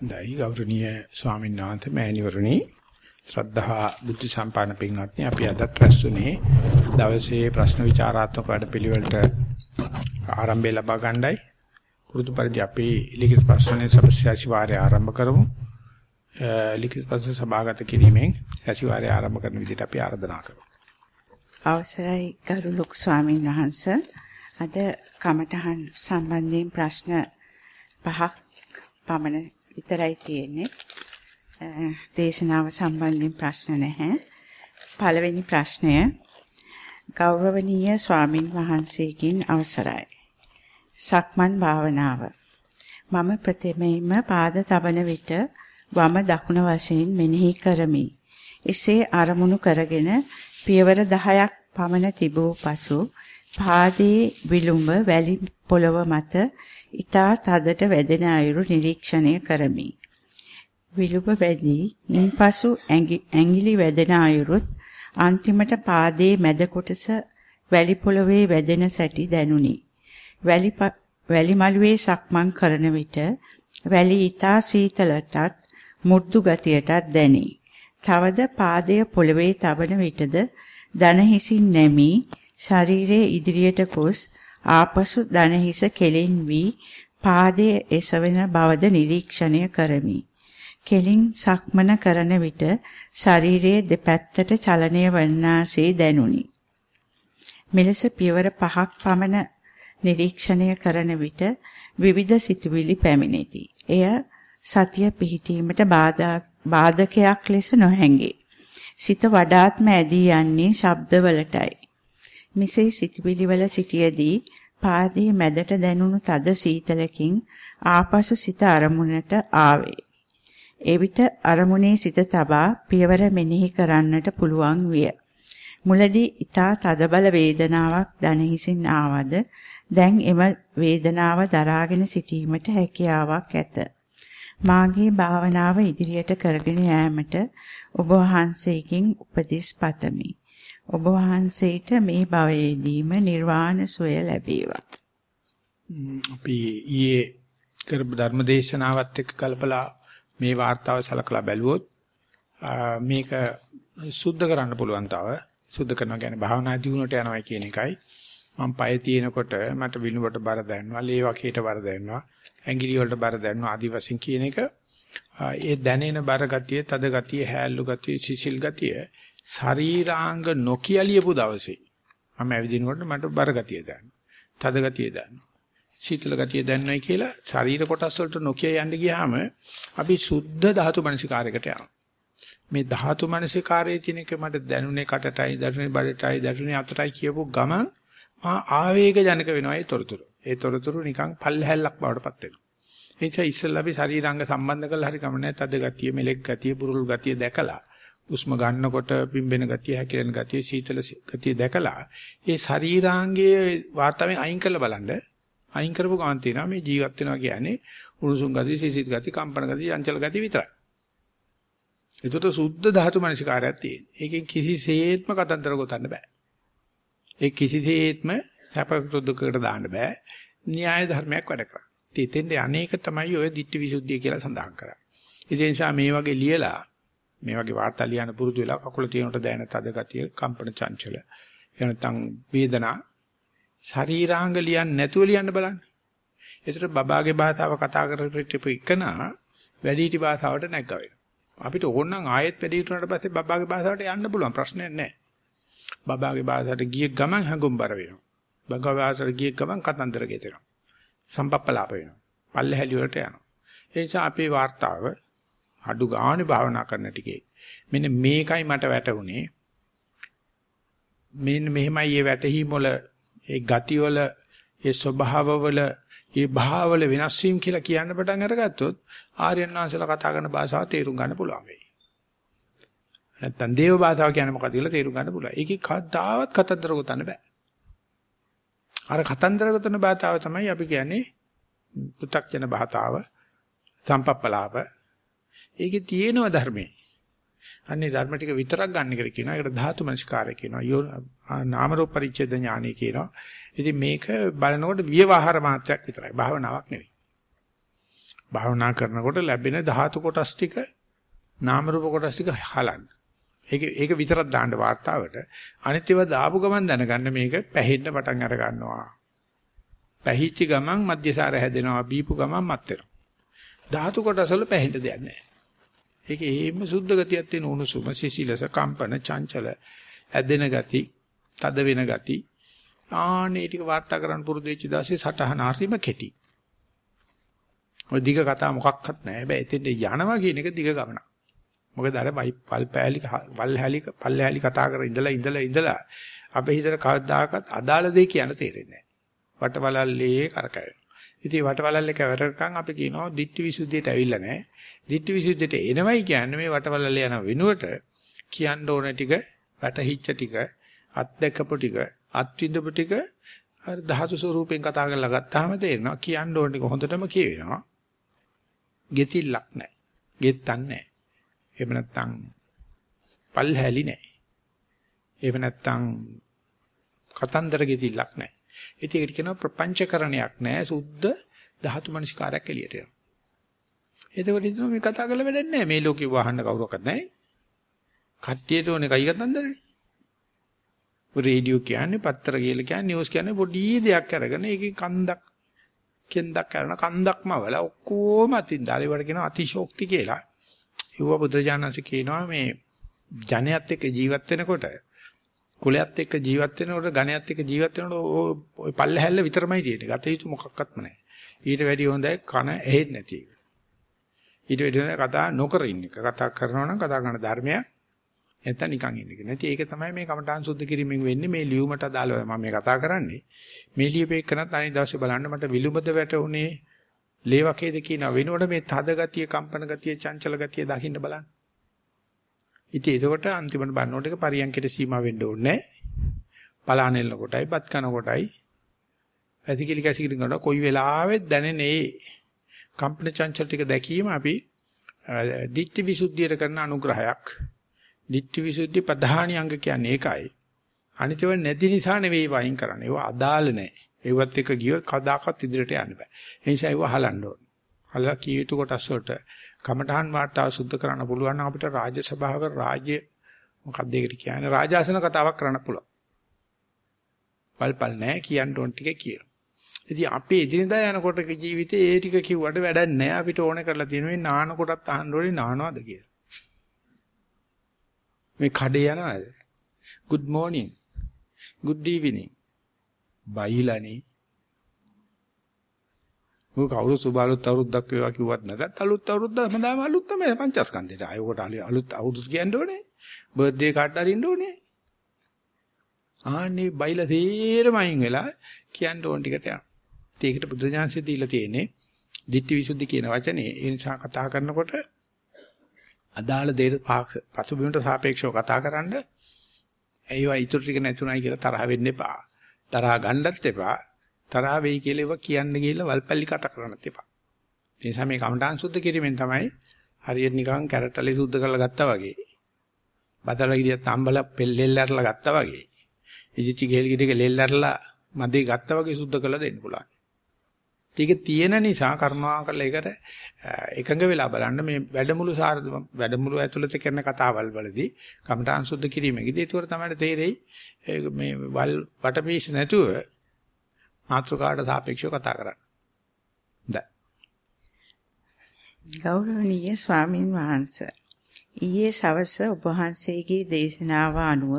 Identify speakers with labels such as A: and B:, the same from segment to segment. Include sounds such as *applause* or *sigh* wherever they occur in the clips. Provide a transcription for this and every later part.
A: හොඳයි. ගෞරවනීය ස්වාමීන් වහන්සේ මෑණිවරණි. ශ්‍රද්ධා බුද්ධ සම්පන්න පින්වත්නි අපි අදත් රැස්ුනේ දවසේ ප්‍රශ්න විචාරාත්මක වැඩපිළිවෙලට ආරම්භය ලබා ගන්නයි. පුරුදු පරිදි අපි ලිඛිත ප්‍රශ්නයේ සභාසිවාරය ආරම්භ කරමු. ලිඛිත ප්‍රශ්න සභාගත කිරීමෙන් සැසිවාරය ආරම්භ කරන විදිහට අපි ආරාධනා කරමු.
B: අවසරයි ගරු ලොකු ස්වාමීන් වහන්සේ. අද කමඨහන් සම්බන්ධයෙන් ප්‍රශ්න පහක් පමණ විතරයි තියෙන්නේ. දේශනාව සම්බන්ධයෙන් ප්‍රශ්න නැහැ. පළවෙනි ප්‍රශ්නය ගෞරවනීය ස්වාමින් වහන්සේකින් අවසරයි. සක්මන් භාවනාව. මම ප්‍රථමයෙන්ම පාද තබන විට වම දකුණ වශයෙන් මෙනෙහි කරමි. එසේ අරමුණු කරගෙන පියවර 10ක් පමණ තිබූ පසු පාදයේ විලුඹ වැලි පොළව මත ඊතා තදට වැදෙන අයුරු නිරීක්ෂණය කරමි. විලුඹ වැදී ඉන්පසු ඇඟිලි වැදෙන අයුරුත් අන්තිමට පාදයේ මැද කොටස වැලි පොළවේ වැදෙන සැටි දැනුනි. වැලි වැලි මළුවේ සක්මන් කරන විට වැලි ඊතා සීතලටත් මුර්ධු ගතියටත් දැනේ. තවද පාදය පොළවේ තබන විටද දන හිසින් නැමී ශරීරයේ ඉදිරියට ගොස් ආපසු දන හිස කෙලින් වී පාදයේ එසවෙන බවද නිරීක්ෂණය කරමි. කෙලින් සක්මන කරන විට ශරීරයේ දෙපැත්තට චලනය වන්නාසේ දැනුනි. මෙලෙස පියවර පහක් පමණ නිරීක්ෂණය කරන විට විවිධ සිතුවිලි පැමිණෙති. එය සතිය පිහිටීමට බාධකයක් ලෙස නොහැඟේ. සිත වඩාත්ම ඇදී යන්නේ ශබ්දවලටයි. මෙසේ සිතුවිලි වල සිටියේදී පාදයේ මැදට දැනුණු තද සීතලකින් ආපසු සිත අරමුණට ආවේ. එවිට අරමුණේ සිත තබා පියවර මෙනෙහි කරන්නට පුළුවන් විය. මුලදී ඊතා තදබල වේදනාවක් දණහිසින් ආවද දැන් එම වේදනාව දරාගෙන සිටීමට හැකියාවක් ඇත. මාගේ භාවනාව ඉදිරියට කරගෙන යාමට ඔබ වහන්සේකින් උපදෙස් පතමි. ඔබ වහන්සේට මේ භවයේදීම නිර්වාණ සුවය ලැබේවා.
A: අපි ඊයේ කරපු ධර්මදේශනාවත් එක්ක කලපලා මේ වார்த்தාව සලකලා බැලුවොත් මේක සුද්ධ කරන්න පුළුවන් තව සුද්ධ කරනවා කියන්නේ භාවනා දියුණුවට යනවා කියන එකයි. මම පය තියෙනකොට මට විලුඹට බර දැනනවා, ලේ වකේට බර දැනනවා, ඇඟිලි වලට බර දැනනවා ආදි වශයෙන් කියන එක ඒ දැනෙන බර ගතිය, තද ගතිය, හැල්ලු ගතිය, සිසිල් ගතිය ශරීරාංග නොකිය ලියපු දවසේ මම ඇවිදිනකොට මට බර ගතිය දැනෙනවා. තද ගතිය දැනෙනවා. සීතල ගතිය දැනෙනයි කියලා ශරීර කොටස් වලට නොකිය යන්න ගියාම අපි සුද්ධ ධාතු මනසිකාරයකට යනවා. මේ ධාතු මනසිකාරයේ තියෙන එක මට දැනුනේ කටටයි, දැනුනේ බඩටයි, දැනුනේ අතටයි කියපු ගමන් මා ආවේග ජනක වෙනවා ඒ තොරතුරු. ඒ තොරතුරු නිකන් පල්හැල්ලක් බවට පත් වෙනවා. ඒ නිසා ඉස්සෙල්ලා අපි ශරීරාංග සම්බන්ධ කරලා හරි කමන්නේ තද ගතිය, මෙලෙක් ගතිය, පුරුල් ගතිය දැකලා උස්ම ගන්නකොට පිම්බෙන ගතිය, හැකිලෙන ගතිය, සීතල ගතිය දැකලා ඒ ශරීරාංගයේ වාතාවරණය අයින් කරලා බලන්න. අයින් කරපු ගමන් තියෙනවා මේ ජීවත් වෙනවා කියන්නේ උණුසුම් ගතිය, සීසීත ගතිය, කම්පන ගතිය, චංචල ගතිය විතරයි. ඒකට සුද්ධ ධාතු මනසිකාරයක් තියෙන. ඒකෙන් කිසිසේත්ම කතන්දර ගොතන්න බෑ. ඒ කිසිසේත්ම සැප දුකට දාන්න බෑ. න්‍යාය ධර්මයක් වැඩ කරා. ඉතින් අනේක තමයි ඔය ditthi visuddhiය කියලා සඳහන් කරන්නේ. ඒ නිසා මේ වගේ ලියලා මේ වගේ වාර්තා ලියන්න පුරුදු වෙලා කකුල තියෙනට දැනෙන තද ගතිය, කම්පන චංචල. එහෙම නැත්නම් වේදනා ශරීරාංග ලියන්න නැතුව ලියන්න බලන්න. ඒසර බබාගේ භාෂාව කතා කරපු එකනා වැඩිහිටි භාෂාවට නැග්ගා වෙනවා. අපිට ඕනනම් ආයෙත් වැඩිහිටි උනාට පස්සේ බබාගේ භාෂාවට යන්න පුළුවන් ප්‍රශ්නයක් නැහැ. බබාගේ භාෂාවට ගිය ගමන් හැඟුම්බර වෙනවා. බංගා භාෂාවට ගිය ගමන් කතන්දර ගෙතෙනවා. සම්පප්පලාප වෙනවා. පල්ලෙහැලි වලට යනවා. ඒ නිසා අපේ වார்த்தාව අඩු ගානේ භාවනා කරන ටිකේ මෙන්න මේකයි මට වැටුනේ මෙන්න මෙහෙමයි මේ වැටහීම වල ඒ ගති වල ඒ ස්වභාව වල ඒ භාවවල වෙනස් වීම කියලා කියන්න පටන් අරගත්තොත් ආර්යයන් වහන්සේලා කතා කරන භාෂාව තේරුම් ගන්න පුළුවන් වෙයි. නැත්තම් දේව භාෂාව කියන්නේ මොකක්ද කියලා තේරුම් ගන්න පුළුවන්. ඒකේ කවදාවත් කතන්දර ගොතන්න බෑ. අර කතන්දර ගොතන භාෂාව තමයි අපි කියන්නේ පු탁ජන භාෂාව සම්පප්පලාප ඒකේ තියෙනවා ධර්මයේ. අන්නේ ධර්ම ටික විතරක් ගන්න එකට කියනවා. ඒකට ධාතු මනසිකාරය කියනවා. යෝ නාම රූප පරිච්ඡේද ඥානය කියනවා. ඉතින් මේක බලනකොට ව්‍යවහාර මාත්‍රයක් විතරයි. භාවනාවක් නෙවෙයි. භාවනා කරනකොට ලැබෙන ධාතු කොටස් ටික නාම රූප කොටස් ටික හලන්න. ඒක ඒක විතරක් දාන්න වාතාවට අනිත් ඒවා දාපු ගමන් දැනගන්න මේක පැහෙන්න පටන් අර ගන්නවා. පැහිච්ච ගමන් මධ්‍යසාර හැදෙනවා. බීපු ගමන් මත් වෙනවා. ධාතු කොටස් වල පැහෙන්න දෙයක් නැහැ. ඒක එහෙම සුද්ධ ගතියක් තියෙන උණුසුම සිසිලස කම්පන චංචල ඇදෙන ගති තද වෙන ගති ආනේ ටික වාර්තා කරන්න පුරුදු වෙච්ච දාසේ සටහන හරිම කෙටි. ඔය දිග කතා මොකක්වත් නැහැ. හැබැයි එතෙන්ට යනවා කියන එක දිග ගමනක්. මොකද අර පල් පෑලි පල් හැලි පල් හැලි කතා කර ඉඳලා ඉඳලා ඉඳලා අපේ හිතට කවදාකවත් අදාළ දෙය කියන්න තේරෙන්නේ නැහැ. වටවලල්ලේ කරකැවෙන. ඉතින් වටවලල්ලේ කැවරකම් අපි කියනවා ditthi visuddhiයට ඇවිල්ලා නැහැ. Ditthi visuddhiයට එනවයි කියන්නේ මේ වටවලල්ලේ යන වෙනුවට කියන්න ඕන ටික වැටහිච්ච ටික අත්දැකපු ටික අත්විඳපු ටික අර ධාතු ස්වරූපෙන් කතා කරලා ගත්තාම තේරෙනවා කියන්න ඕන ටික හොඳටම කියවෙනවා. ගෙතිල්ලක් නැහැ. ගෙත්තක් නැහැ. එහෙම නැත්නම් පල්හැලි නැහැ. එහෙම නැත්නම් කතන්දර ගෙතිල්ලක් නැහැ. ඉතින් ඒකට කියනවා ප්‍රපංචකරණයක් නැහැ. සුද්ධ ධාතු මනස්කාරයක් එළියට එනවා. එතකොට ඉතින් මේ කතා කරලා වැඩක් නැහැ. මේ ලෝකේ වහන්න කවුරක්වත් නැහැ. කට්ටියට ඕනේ කයි කතන්දරනේ. රේඩියෝ කියන්නේ පත්තර කියලා කියන්නේ නිවුස් කියන්නේ පොඩි දෙයක් අරගෙන ඒකේ කන්දක් කෙන්දක් කරන කන්දක්ම වල ඔක්කොම අතින් දාලේ වල කියන අතිශෝක්ති කියලා. ඒව බුදුරජාණන්සේ කියනවා මේ ජනයත් එක්ක ජීවත් වෙනකොට කුලයත් එක්ක ජීවත් වෙනකොට ගණයත් එක්ක ජීවත් වෙනකොට ওই පල්ලහැල්ල විතරමයි තියෙන්නේ. ගත යුතු මොකක්වත්ම නැහැ. ඊට වැඩිය හොඳයි කන ඇහෙන්නේ නැති එක. ඊට වැඩිය හොඳයි කතා නොකර ඉන්න එක. කතා කරනවා නම් කතා කරන ධර්මයක් නැත්නම් නිකන් ඉන්න එක. නැති ඒක තමයි මේ කමඨාන් සුද්ධ කිරීමෙන් වෙන්නේ මේ ලියුමට අදාළව මම මේ කතා කරන්නේ. මේ ලියපේකනත් අනිත් දවසේ බලන්න මට විලුඹද වැටුනේ ලේවකේද කියන වෙනකොට මේ තද ගතිය, කම්පන ගතිය, චංචල ගතිය දකින්න බලන්න. ඉතින් ඒකට අන්තිමට බලනකොට ඒක පරියන්කයට සීමා වෙන්න ඕනේ පලානෙල්ල කොටයි, බත් කන කොටයි, ඇතිකිලි කැසිකිලි කරන කොයි වෙලාවෙත් දැනෙන ඒ කම්පන චංචල ටික දැකීම අපි දිට්ඨි විසුද්ධියට කරන අනුග්‍රහයක්. දිට්ඨි විසුද්ධි ප්‍රධානී අංග කියන්නේ ඒකයි. අනිතව නැති නිසා නෙවෙයි වයින් කරන්නේ. ඒවා අදාළ නැහැ. ඒවත් එක ගියොත් කවදාකවත් ඉදිරියට යන්න බෑ. ඒ නිසා ඒව අහලන්න ඕන. අහලා කී යුතු කොටස් වලට කමඨහන් වාර්තාව සුද්ධ කරන්න පුළුවන් නම් අපිට රාජ්‍ය සභාවක රාජ්‍ය මොකක්ද ඒකට කියන්නේ රාජාසන කතාවක් කරන්න පුළුවන්. පල්පල් නැහැ කියන්න ඕන ටික කියන. ඉතින් අපේ එදිනදා යනකොට ජීවිතේ ඒ ටික කිව්වට වැඩක් නැහැ. අපිට ඕනේ කරලා තියෙන මේ නාන කොටත් අහන්න ඕනේ නානවද කියලා. මේ කඩේ යනවාද? good morning. good evening. බයිලානේ. ඔය කවුරු සුබාලුත් අවුරුද්දක් වේවා කිව්වත් නැතත් අලුත් අවුරුද්ද හැමදාම අලුත් තමයි පංචස්කන්ධයට. ආයෙ කොට අලුත් අවුරුදු කියන්න ඕනේ. බර්ත්ඩේ කාඩ් අරින්න ඕනේ. ආන්නේ බයිලා තේරම අයින් වෙලා කියන්න ඕන ටිකට යනවා. ඒකට බුදුජානසෙ දීලා තියෙන්නේ ditthi visuddhi කියන වචනේ. ඒ නිසා කතා කරනකොට අදාළ දේට පසුබිමට සාපේක්ෂව කතා කරන්න ඒවා ඉතුරු ටික නැතුණයි කියලා තරහ වෙන්න එපා. තරහ ගන්නත් එපා. තරහ වෙයි කියලා ඒවා කියන්න ගිහලා වල්පල්ලි කතා කරන්නත් එපා. ඒ නිසා මේ කමඨාන් සුද්ධ කිරීමෙන් තමයි හරියට නිකන් කැරට්ටලේ සුද්ධ කරලා ගත්තා වගේ. බදලා ගියත් අම්බල පෙල්ලෙල් ඇරලා ගත්තා වගේ. ඉදිච්ච ගෙල් ගෙඩික ලෙල් ඇරලා මදේ ගත්තා වගේ සුද්ධ කරලා දෙන්න පුළුවන්. ඒක තියෙන නිසා කරුණාකරලා ඒකට එකඟ වෙලා බලන්න මේ වැඩමුළු සාර වැඩමුළු ඇතුළත කරන කතාවල් වලදී කමඨාන් සුද්ධ කිරීමේදී ඒක තමයි තේරෙයි මේ වල් වටපීස් නැතුව මාත්‍රකාට සාපේක්ෂව කතා කරන්න. දැන්
B: ගෞරවනීය ස්වාමින් වහන්සේ ඊයේ සවස ඔබ වහන්සේගේ දේශනාව අනුව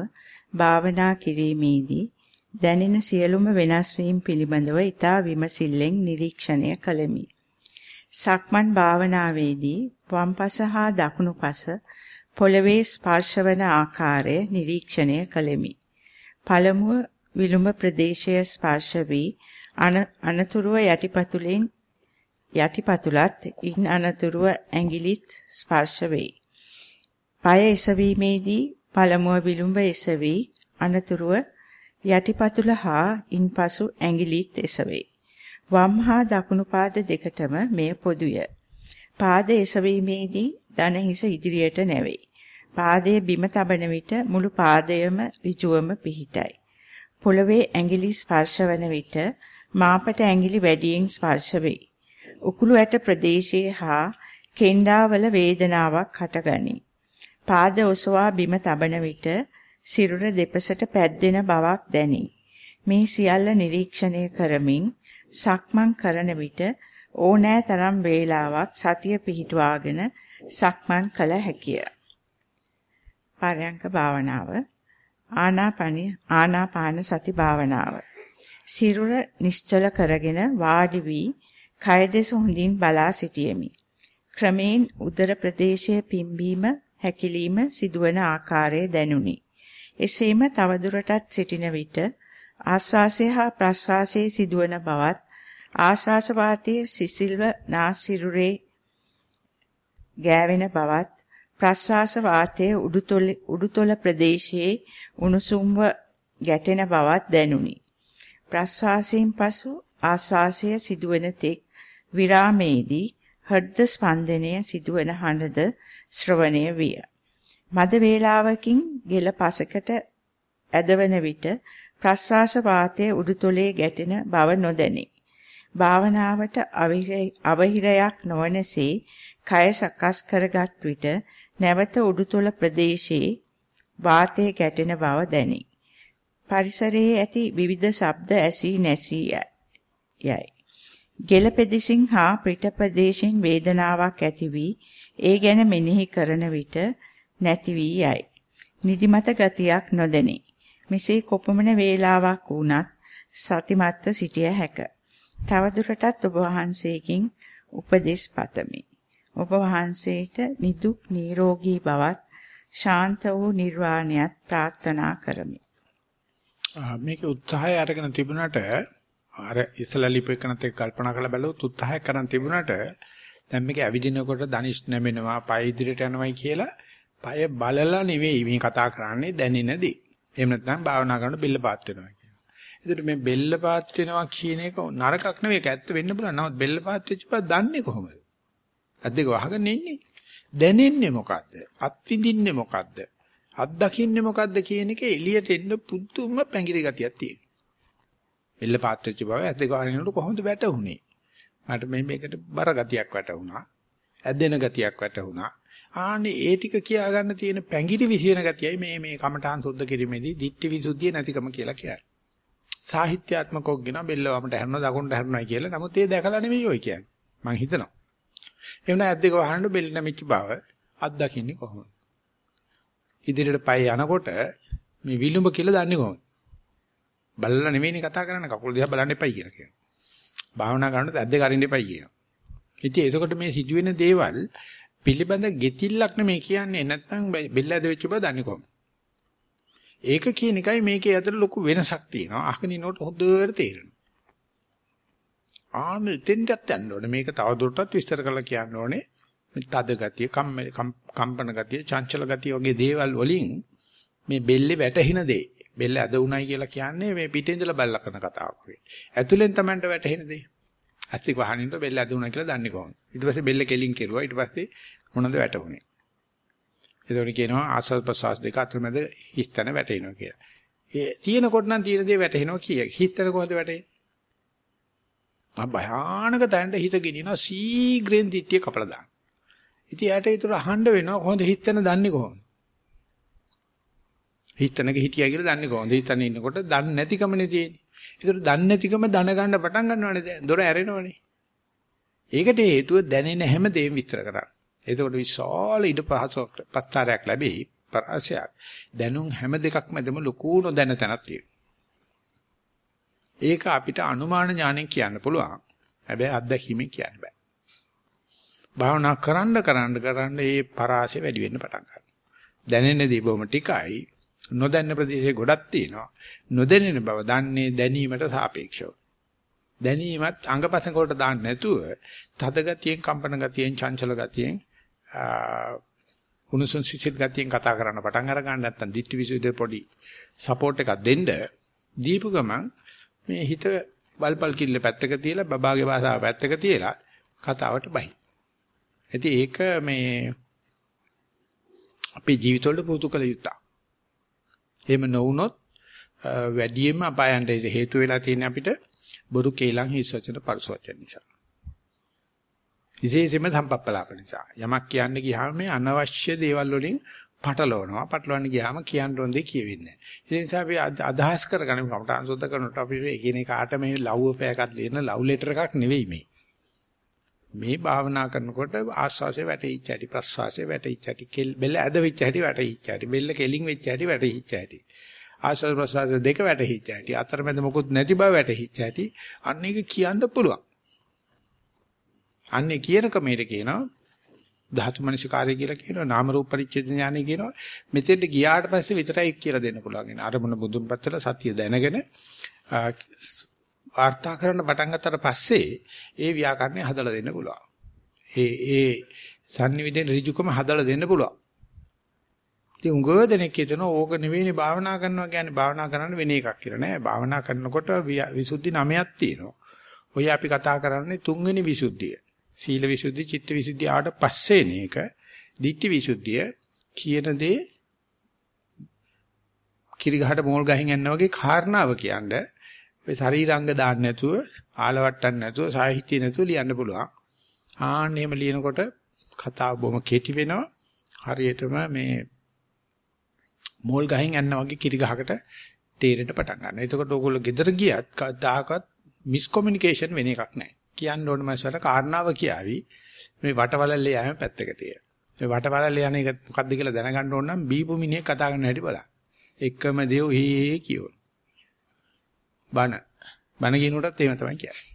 B: භාවනා කිරීමේදී දැනෙන සියලුම වෙනස් වීම පිළිබඳව ඊතා විමසිල්ලෙන් නිරීක්ෂණය කළෙමි. සක්මන් භාවනාවේදී වම් පස හා දකුණු පස පොළවේ ස්පර්ශවන ආකාරය නිරීක්ෂණය කළෙමි. පළමුව විලුඹ ප්‍රදේශය ස්පර්ශ වී අනතුරුව යටිපතුලෙන් යටිපතුලත් ඉන් අනතුරුව ඇඟිලිත් ස්පර්ශ වේ. পায় එසවීමේදී පළමුව විලුඹ එසවි අනතුරුව යටිපතුල හා ඉන්පසු ඇඟිලිත් එසවේ. වම් හා දකුණු පාද දෙකටම මෙය පොදුය. පාද එසවීමේදී දන හිස ඉදිරියට නැවේ. පාදයේ බිම තබන විට මුළු පාදයම ඍජුවම පිහිටයි. පොළවේ ඇඟිලි ස්පර්ශ වන විට මාපට ඇඟිලි වැඩියෙන් ස්පර්ශ වේ. උකුළු ඇට ප්‍රදේශයේ හා කෙන්ඩාවල වේදනාවක් හටගනී. පාද ඔසවා බිම තබන විට සිරුර දෙපසට පැද්දෙන බවක් දැනේ. මේ සියල්ල නිරීක්ෂණය කරමින් සක්මන් කරන විට ඕනෑ තරම් වේලාවක් සතිය පිහිටුවාගෙන සක්මන් කළ හැකිය. පරයන්ක භාවනාව ආනාපානි ආනාපාන සති භාවනාව. සිරුර නිශ්චල කරගෙන වාඩි වී කය දෙස හොඳින් බලා සිටියෙමි. ක්‍රමෙන් උදර ප්‍රදේශයේ පිම්බීම හැකිලිම සිදුවන ආකාරය දැනුනි. එසේම තවදුරටත් සිටින විට ආස්වාසය හා ප්‍රස්වාසයේ සිදුවන බවත් ආස්වාස වාතයේ සිසිල්ව නාසිරුරේ ගෑවෙන බවත් ප්‍රස්වාස වාතයේ උඩුතොල උඩුතොල ප්‍රදේශයේ උණුසුම්ව ගැටෙන බවත් දැනුනි. ප්‍රස්වාසයෙන් පසු ආස්වාසය සිදුවන තෙක් විරාමේදී හෘද ස්පන්දනය සිදුවන හඬද ශ්‍රවණය විය. මද වේලාවකින් ගෙල පසකට ඇදවන විට ප්‍රස්වාස වාතයේ උඩුතොලේ ගැටෙන බව නොදැනේ. භාවනාවට අවහිරයක් නොවනසේ කය සකස් කරගත් විට නැවත උඩුතොල ප්‍රදේශයේ වාතයේ ගැටෙන බව දැනේ. පරිසරයේ ඇති විවිධ ශබ්ද ඇසී නැසී යයි. ගෙල පෙදෙසින් හා පිට ප්‍රදේශෙන් වේදනාවක් ඇති වී ඒ ගැන මෙනෙහි කරන විට නැති වී යයි. නිදිමත ගතියක් නොදෙනී. මෙසේ කොපමණ වේලාවක් වුණත් සතිමත්ව සිටිය හැක. තවදුරටත් ඔබ වහන්සේකින් උපදෙස් පතමි. ඔබ වහන්සේට නිදුක් නිරෝගී බවත් ශාන්ත වූ නිර්වාණයත් ප්‍රාර්ථනා කරමි.
A: මේක උත්සාහය අරගෙන තිබුණාට අර ඉස්සලා ලිපෙකනත් එක්ක කල්පනා කරලා බැලුවොත් උත්සාහය කරන් තිබුණාට දැන් මේක ඇවිදිනකොට ධනිෂ් නැමෙනවා, පය ඉදිරියට යනවායි කියලා පය බලලා නෙවෙයි මේ කතා කරන්නේ දැනෙනදී. එහෙම නැත්නම් භාවනා කරනකොට බෙල්ල පාත් වෙනවා කියනවා. ඒකට මේ බෙල්ල පාත් වෙනවා කියන එක නරකක් නෙවෙයි ඒක ඇත්ත වෙන්න පුළුවන්. නමුත් බෙල්ල පාත් වෙච්ච බව දන්නේ කොහොමද? අද්දක වහගෙන ඉන්නේ. දැනෙන්නේ මොකද්ද? අත්විඳින්නේ මොකද්ද? අත්දකින්නේ මොකද්ද කියන එක එළියට එන්න පුදුම පැංගිරි ගතියක් තියෙනවා. බෙල්ල පාත් වෙච්ච බව ඇද්දක වහගෙන ඉන්නකොට කොහොමද වැටුනේ? මට මේ මේකට බර ගතියක් වැටුණා. ඇදෙන ගතියක් වැටුණා. ආනේ ඒ ටික කියා ගන්න තියෙන පැංගිරි විසින ගතියයි මේ මේ කමඨාන් සුද්ධ කිරීමේදී දිට්ඨි විසුද්ධිය නැතිකම කියලා කියන්නේ. සාහිත්‍යාත්මකව ගෙන බෙල්ලවමට හැරෙනවා දකුණට හැරෙනවා කියලා. නමුත් ඒ දැකලා නෙමෙයි ඔය කියන්නේ. මං හිතනවා. එහෙම නැත්නම් ඇද්දක වහන්න බෙල්ල නැමිච්ච බව අත්දකින්නේ කොහොමද? ඉදිරියට පය යනකොට මේ විලුඹ කියලා දන්නේ කොහොමද? බලලා නෙමෙයිනේ කතා කරන්නේ කකුල් දිහා බලන්න එපයි කියලා කියනවා. භාවනා කරනකොට ඇද්ද කරින්න එපයි කියනවා. ඉතින් එතකොට මේ සිදුවෙන දේවල් පිළිබඳ ගෙතිල්ලක් නෙමේ කියන්නේ නැත්නම් බෙල්ල ඇද වෙච්ච බව දන්නේ කොහොමද? ඒක කියන එකයි මේකේ අතර ලොකු වෙනසක් තියෙනවා. අහගෙන ඉනකොට හොඳට තේරෙනවා. ආන දෙන්නත් යන්න ඕනේ. මේක තවදුරටත් විස්තර කරලා කියන්න ඕනේ. තද ගතිය, කම්පන ගතිය, චංචල ගතිය වගේ දේවල් වලින් මේ බෙල්ලේ වැටෙන දේ බෙල්ල ඇද උණයි කියලා කියන්නේ මේ පිටේ ඉඳලා බල්ලා කරන කතාවක් වගේ. ඇතුලෙන් Tamanට වැටහෙන දේ. ඇස්තික වහනින්ට බෙල්ල ඇද උණා කියලා දන්නේ කොහොමද? ඊට පස්සේ බෙල්ල කෙලින් කෙරුවා. ඊට පස්සේ මොනවද වැටුනේ? ඒතකොට කියනවා ආස්වාද ප්‍රසවාස දෙක අතරමැද හිස්තන වැටෙනවා කියලා. ඒ තියෙනකොට නම් තියෙන දේ වැටෙනවා කිය. හිස්තන කොහොමද වැටෙන්නේ? මම භයානක තැනට හිත ගෙනියනවා සීග්‍රෙන් දිට්ටිය කපලා දාන. ඉතින් යාට ඒතර අහන්න වෙනවා කොහොමද හිස්තන දන්නේ කොහොමද? හිතනක හිටියා කියලා දන්නේ කොහොමද? හිතන ඉන්නකොට දන්නේ නැතිකමනේ තියෙන්නේ. ඒතර දන්නේ නැතිකම දැන ගන්න පටන් ගන්නවනේ දැන්. දොර ඇරෙනවනේ. ඒකට හේතුව දැනෙන හැම දෙයක්ම විස්තර කරා. එතකොට විශාල ඉඩ පහසුවක් පස්තරයක් ලැබෙයි පරාසයක්. දැනුම් හැම දෙකක් මැදම ලොකු නොදැන තැනක් තියෙනවා. ඒක අපිට අනුමාන ඥාණයෙන් කියන්න පුළුවන්. හැබැයි අත්දැකීමෙන් කියන්න බෑ. භාවනා කරන්න කරන්න කරන්න මේ පරාසය වැඩි වෙන්න පටන් ගන්නවා. දැනෙන දේ බොහොම ටිකයි නොදැන්න ප්‍රදේශේ ගොඩක් තියෙනවා. නොදැනෙන බව දන්නේ දැනීමට සාපේක්ෂව. දැනීමත් අංගපසංග වලට දාන්න නැතුව තද ගතියෙන්, කම්පන ගතියෙන්, චංචල ගතියෙන්, උණුසුම් සිසිල් ගතියෙන් කතා කරන්න පටන් අර ගන්න නැත්නම් දිට්ඨි විසුද්ධිය පොඩි සපෝට් එකක් දෙන්න දීපු ගමන් මේ හිත වල්පල් කිල්ල පැත්තක තියලා බබාගේ භාෂාව පැත්තක තියලා කතාවට බහි. ඉතින් ඒක මේ අපේ ජීවිතවල පුරුදු කළ යුතුයි. එහෙම නොවුනොත් වැඩියෙන්ම අපායන්ට හේතු වෙලා තියෙන අපිට බොරු කේලම් හිස් වචන පරිස වචන නිසා. විශේෂයෙන්ම සම්පප්පලාප නිසා. යමක් කියන්න ගියාම මේ අනවශ්‍ය දේවල් වලින් පටලවනවා. පටලවන්න ගියාම කියන්න ඕන දේ කියවෙන්නේ නැහැ. ඒ නිසා අපි අදහස් කරගන්න කමටහන් සුද්ධ කරනකොට අපි එකිනෙකාට මේ ලව් අපයක් ලියන ලව් ලෙටර් එකක් නෙවෙයි මේ. මේ භාවනා කරනකොට ආස්වාසේ වැටෙච්ච හැටි ප්‍රස්වාසේ වැටෙච්ච හැටි කෙල් බෙල්ල ඇද වෙච්ච හැටි වැටෙච්ච හැටි බෙල්ල කෙලින් වෙච්ච හැටි වැටෙච්ච හැටි. ආස්වාද ප්‍රස්වාස දෙක වැටෙච්ච හැටි අතරමැද මොකුත් නැති බව වැටෙච්ච හැටි අන්න ඒක කියන්න පුළුවන්. අන්නේ කියන කමේට කියනවා ධාතු මනසිකාරය කියලා කියනවා නාම රූප පරිච්ඡේද ඥානය කියනවා. මෙතෙන්ට ගියාට පස්සේ විතරයි කියලා දෙන්න පුළුවන්. අරමුණ බුදුන් පත්තල සතිය දැනගෙන වාර්තා කරන්න පටන් ගත්තට පස්සේ ඒ ව්‍යාකරණය හදලා දෙන්න පුළුවන්. ඒ ඒ sannivedana ඍජුකම හදලා දෙන්න පුළුවන්. ඉතින් උගව දෙනෙක් හිතන ඕක නෙවෙයිනේ භාවනා කරනවා කියන්නේ භාවනා කරන්න වෙන එකක් කියලා නෑ. භාවනා කරනකොට විසුද්ධි නමයක් තියෙනවා. ඔය අපි කතා කරන්නේ තුන්වෙනි විසුද්ධිය. සීල විසුද්ධි, චිත්ත විසුද්ධි ආවට පස්සේ නේක. ditthi විසුද්ධිය කියන දේ කිරිගහට මෝල් ගහින් යනවා වගේ කාරණාව කියන්නේ ඔය ශරීරාංග දාන්න නැතුව, ආලවට්ටන්න නැතුව, සාහිත්‍ය නැතුව ලියන්න පුළුවන්. ආන්න එහෙම ලියනකොට කතාව බොහොම කෙටි වෙනවා. හරියටම මේ මෝල් ගහින් යනවා වගේ කිරි ගහකට තේරෙන්න පටන් ගන්නවා. එතකොට ඕගොල්ලෝ ගෙදර ගියත් කවදාකවත් මිස් කොමියුනිකේෂන් වෙන එකක් නැහැ. කියන්න ඕන මාසවල කාරණාව කියාවි. මේ වටවලල්ලේ යෑම පැත්තක තියලා. මේ වටවලල්ලේ යන එක මොකද්ද කියලා දැනගන්න ඕන නම් බීපු මිනිහෙක් කතා කරන හැටි බලන්න. එකම දේ ඔහි කියවන. බණ. බණ කියනකොටත් එහෙම තමයි කියන්නේ.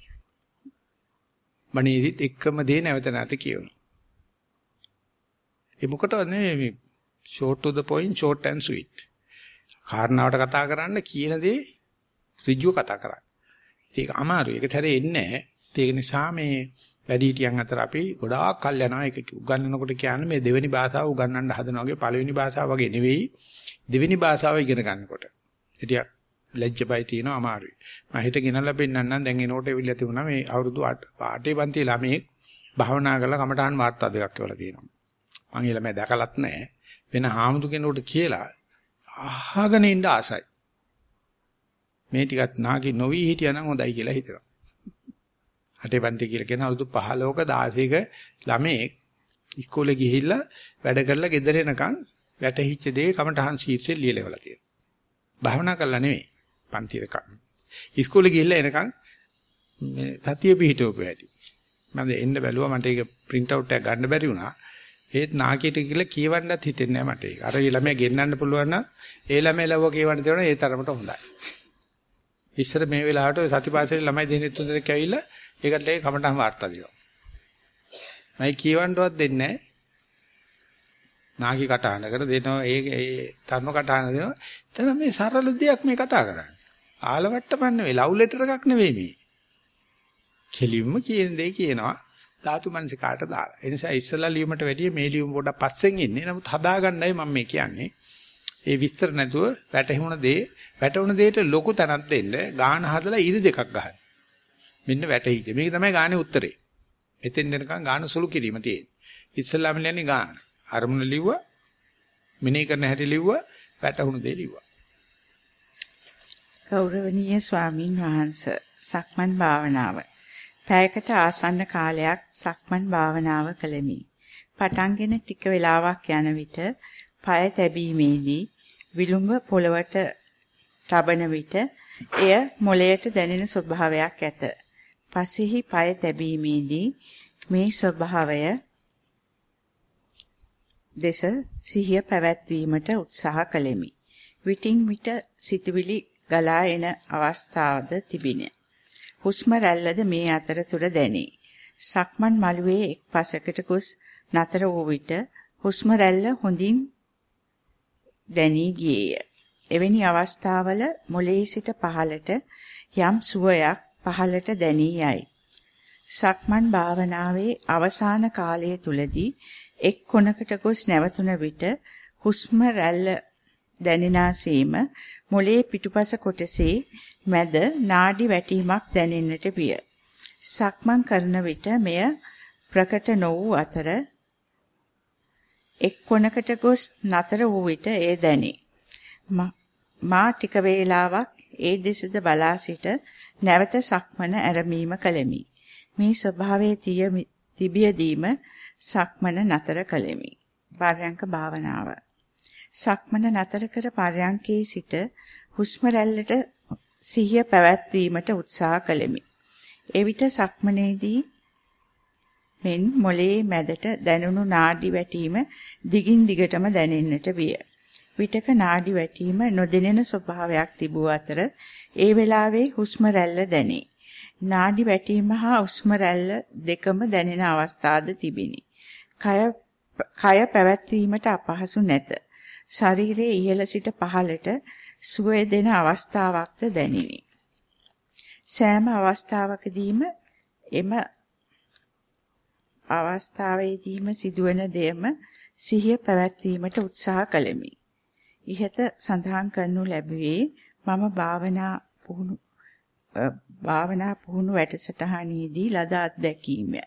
A: බණේදිත් එකම දේ නැවත නැවත කියවනවා. ඒ මොකටද මේ short to the point short and sweet. කාරණාවට කතා කරන්න කියන දේ ඍජුව කතා කරන්න. ඒක අමාරුයි. ඒක තරේ එන්නේ නැහැ. ඒක නිසා මේ වැඩිහිටියන් අතර අපි ගොඩාක් කල් යනවා ඒක උගන්වනකොට කියන්නේ මේ දෙවෙනි භාෂාව උගන්වන්න හදනවා වගේ පළවෙනි භාෂාව වගේ නෙවෙයි දෙවෙනි භාෂාව ඉගෙන ගන්නකොට. ඉතින් ලැජ්ජ බය තියෙනවා අමාරුයි. මම හිත ගෙනල්ලා පෙන්නන්නම් දැන් එනකොට එවිල්ලා තිබුණා මේ අවුරුදු 8 පන්ති ළමයෙක් භාවනා කරලා කමඨාන් වාර්තා දෙකක් කියලා තියෙනවා. මම ඒ ළමයා දැකලත් නැහැ. වෙන හාමුදුර කෙනෙකුට කියලා අහගෙන ඉන්න ආසයි. මේ ටිකත් නාකි නොවි හිටියනම් හොඳයි කියලා හිතනවා. අටේ පන්ති කියලා කියන අවුරුදු 15ක 16ක ළමයෙක් ඉස්කෝලේ ගිහිල්ලා වැඩ කරලා ගෙදර එනකන් වැටහිච්ච දේ කමටහන් ශීට්සේ ලියලවලා තියෙනවා. භාවනා කරලා නෙමෙයි. පන්තිරක. ඉස්කෝලේ ගිහිල්ලා එනකන් මේ සතිය පිහිටවපු හැටි. මම එන්න බැලුවා මට ඒක print out එකක් ගන්න බැරි වුණා. ඒත් නාකියට කියලා කියවන්නත් හිතෙන්නේ නැහැ මට ඒක. අර ළමයා ගෙන්නන්න පුළුවන් නම් ඒ ළමයා ලව්ව කියවන්න දෙනවා ඒ තරමට හොඳයි. ඉස්සර මේ වෙලාවට ඔය සතිපාසලේ ළමයි දෙන්නේ තුන් දෙනෙක් ඇවිල්ලා ඒකට ඒ කමටහන් වාර්තා දෙනවා. මම කියවන්නවත් දෙන්නේ නැහැ. නාකි කටහඬකට දෙනවා ඒ ඒ තරුණ කටහඬ දෙනවා. එතන මේ සරල දෙයක් මේ කතා කරන්නේ. ආලවට්ටපන්න නෙවෙයි ලව් ලෙටර් එකක් නෙවෙයි මේ. කෙලින්ම කියන දේ කියනවා. ධාතු මනස කාට දාලා. ඒ නිසා ඉස්සලා ලියුමට වැඩිය මේ ලියුම පොඩක් පස්සෙන් ඉන්නේ. නමුත් හදාගන්නයි මම මේ කියන්නේ. ඒ විස්තර නැතුව වැටහුණ දේ වැටුණ දෙයට ලොකු තැනක් දෙන්න ගාන හදලා ඉරි දෙකක් ගහන්න. මෙන්න වැටහිච්ච. මේක තමයි ගානේ උත්තරේ. එතෙන් එනකන් ගාන සුළු කිරීම තියෙන්නේ. ඉස්සලාම කියන්නේ ගාන. අරමුණ ලිව්වා මෙනෙහි කරන හැටි ලිව්වා වැටහුණු දේ ලිව්වා
B: ගෞරවනීය ස්වාමින් වහන්සේ සක්මන් භාවනාව පැයකට ආසන්න කාලයක් සක්මන් භාවනාව කළෙමි පටන්ගෙන ටික වේලාවක් යන විට পায় තැබීමේදී විලුඹ පොළවට තබන විට එය මොළයට දැනෙන ස්වභාවයක් ඇත. පසෙහි পায় තැබීමේදී මේ ස්වභාවය දෙස සිහිය පැවැත්වීමට උත්සාහ කළෙමි. විටින් විට සිතුවිලි ගලා එන අවස්ථාවද තිබිනේ. හුස්ම රැල්ලද මේ අතරතුර දැනේ. සක්මන් මළුවේ එක් පසකට ගොස් නතර වූ විට හුස්ම රැල්ල හොඳින් දැනී ගියේය. එවැනි අවස්ථාවල මොළයේ සිට පහළට යම් සුවයක් පහළට දැනී යයි. සක්මන් භාවනාවේ අවසාන කාලය තුලදී එක් කොනකට ගොස් නැවතුන විට හුස්ම රැල්ල දැනෙනාseම මොළයේ පිටුපස කොටසේ මැද නාඩි වැටීමක් දැනෙන්නට විය. සක්මන් කරන විට මෙය ප්‍රකට නො වූ අතර එක් කොනකට ගොස් නතර වූ විට එය දැනේ. මා ටික වේලාවක් ඒ දෙසද බලා සිට නැවත සක්මන ඇරඹීම කළෙමි. මේ ස්වභාවයේ තිබියදීම සක්මන නතර කළෙමි. පර්යංක භාවනාව. සක්මන නතර කර පර්යංකේ සිට හුස්ම රැල්ලට සිහිය පැවැත්වීමට උත්සාහ කළෙමි. එවිට සක්මනේදී මෙන් මොලේ මැදට දැනුණු නාඩි වැටීම දිගින් දිගටම දැනෙන්නට විය. විටක නාඩි වැටීම නොදෙනෙන ස්වභාවයක් තිබූ අතර ඒ වෙලාවේ හුස්ම රැල්ල දැනේ. නාඩි වැටීම හා හුස්ම රැල්ල දෙකම දැනෙන අවස්ථාද තිබිනි. කය කය පැවැත්වීමට අපහසු නැත. ශරීරයේ ඉහළ සිට පහළට සුවය දෙන අවස්ථාවක්ද දැනිනි. සෑම අවස්ථාවකදීම එම අවස්ථාවේදීම සිදුවන දෙයම සිහිය පැවැත්වීමට උත්සාහ කළෙමි. ඉහත සඳහන් කරනු ලැබුවේ මම භාවනා පුහුණු භාවනා පුහුණු වැඩසටහනේදී ලද අත්දැකීමය.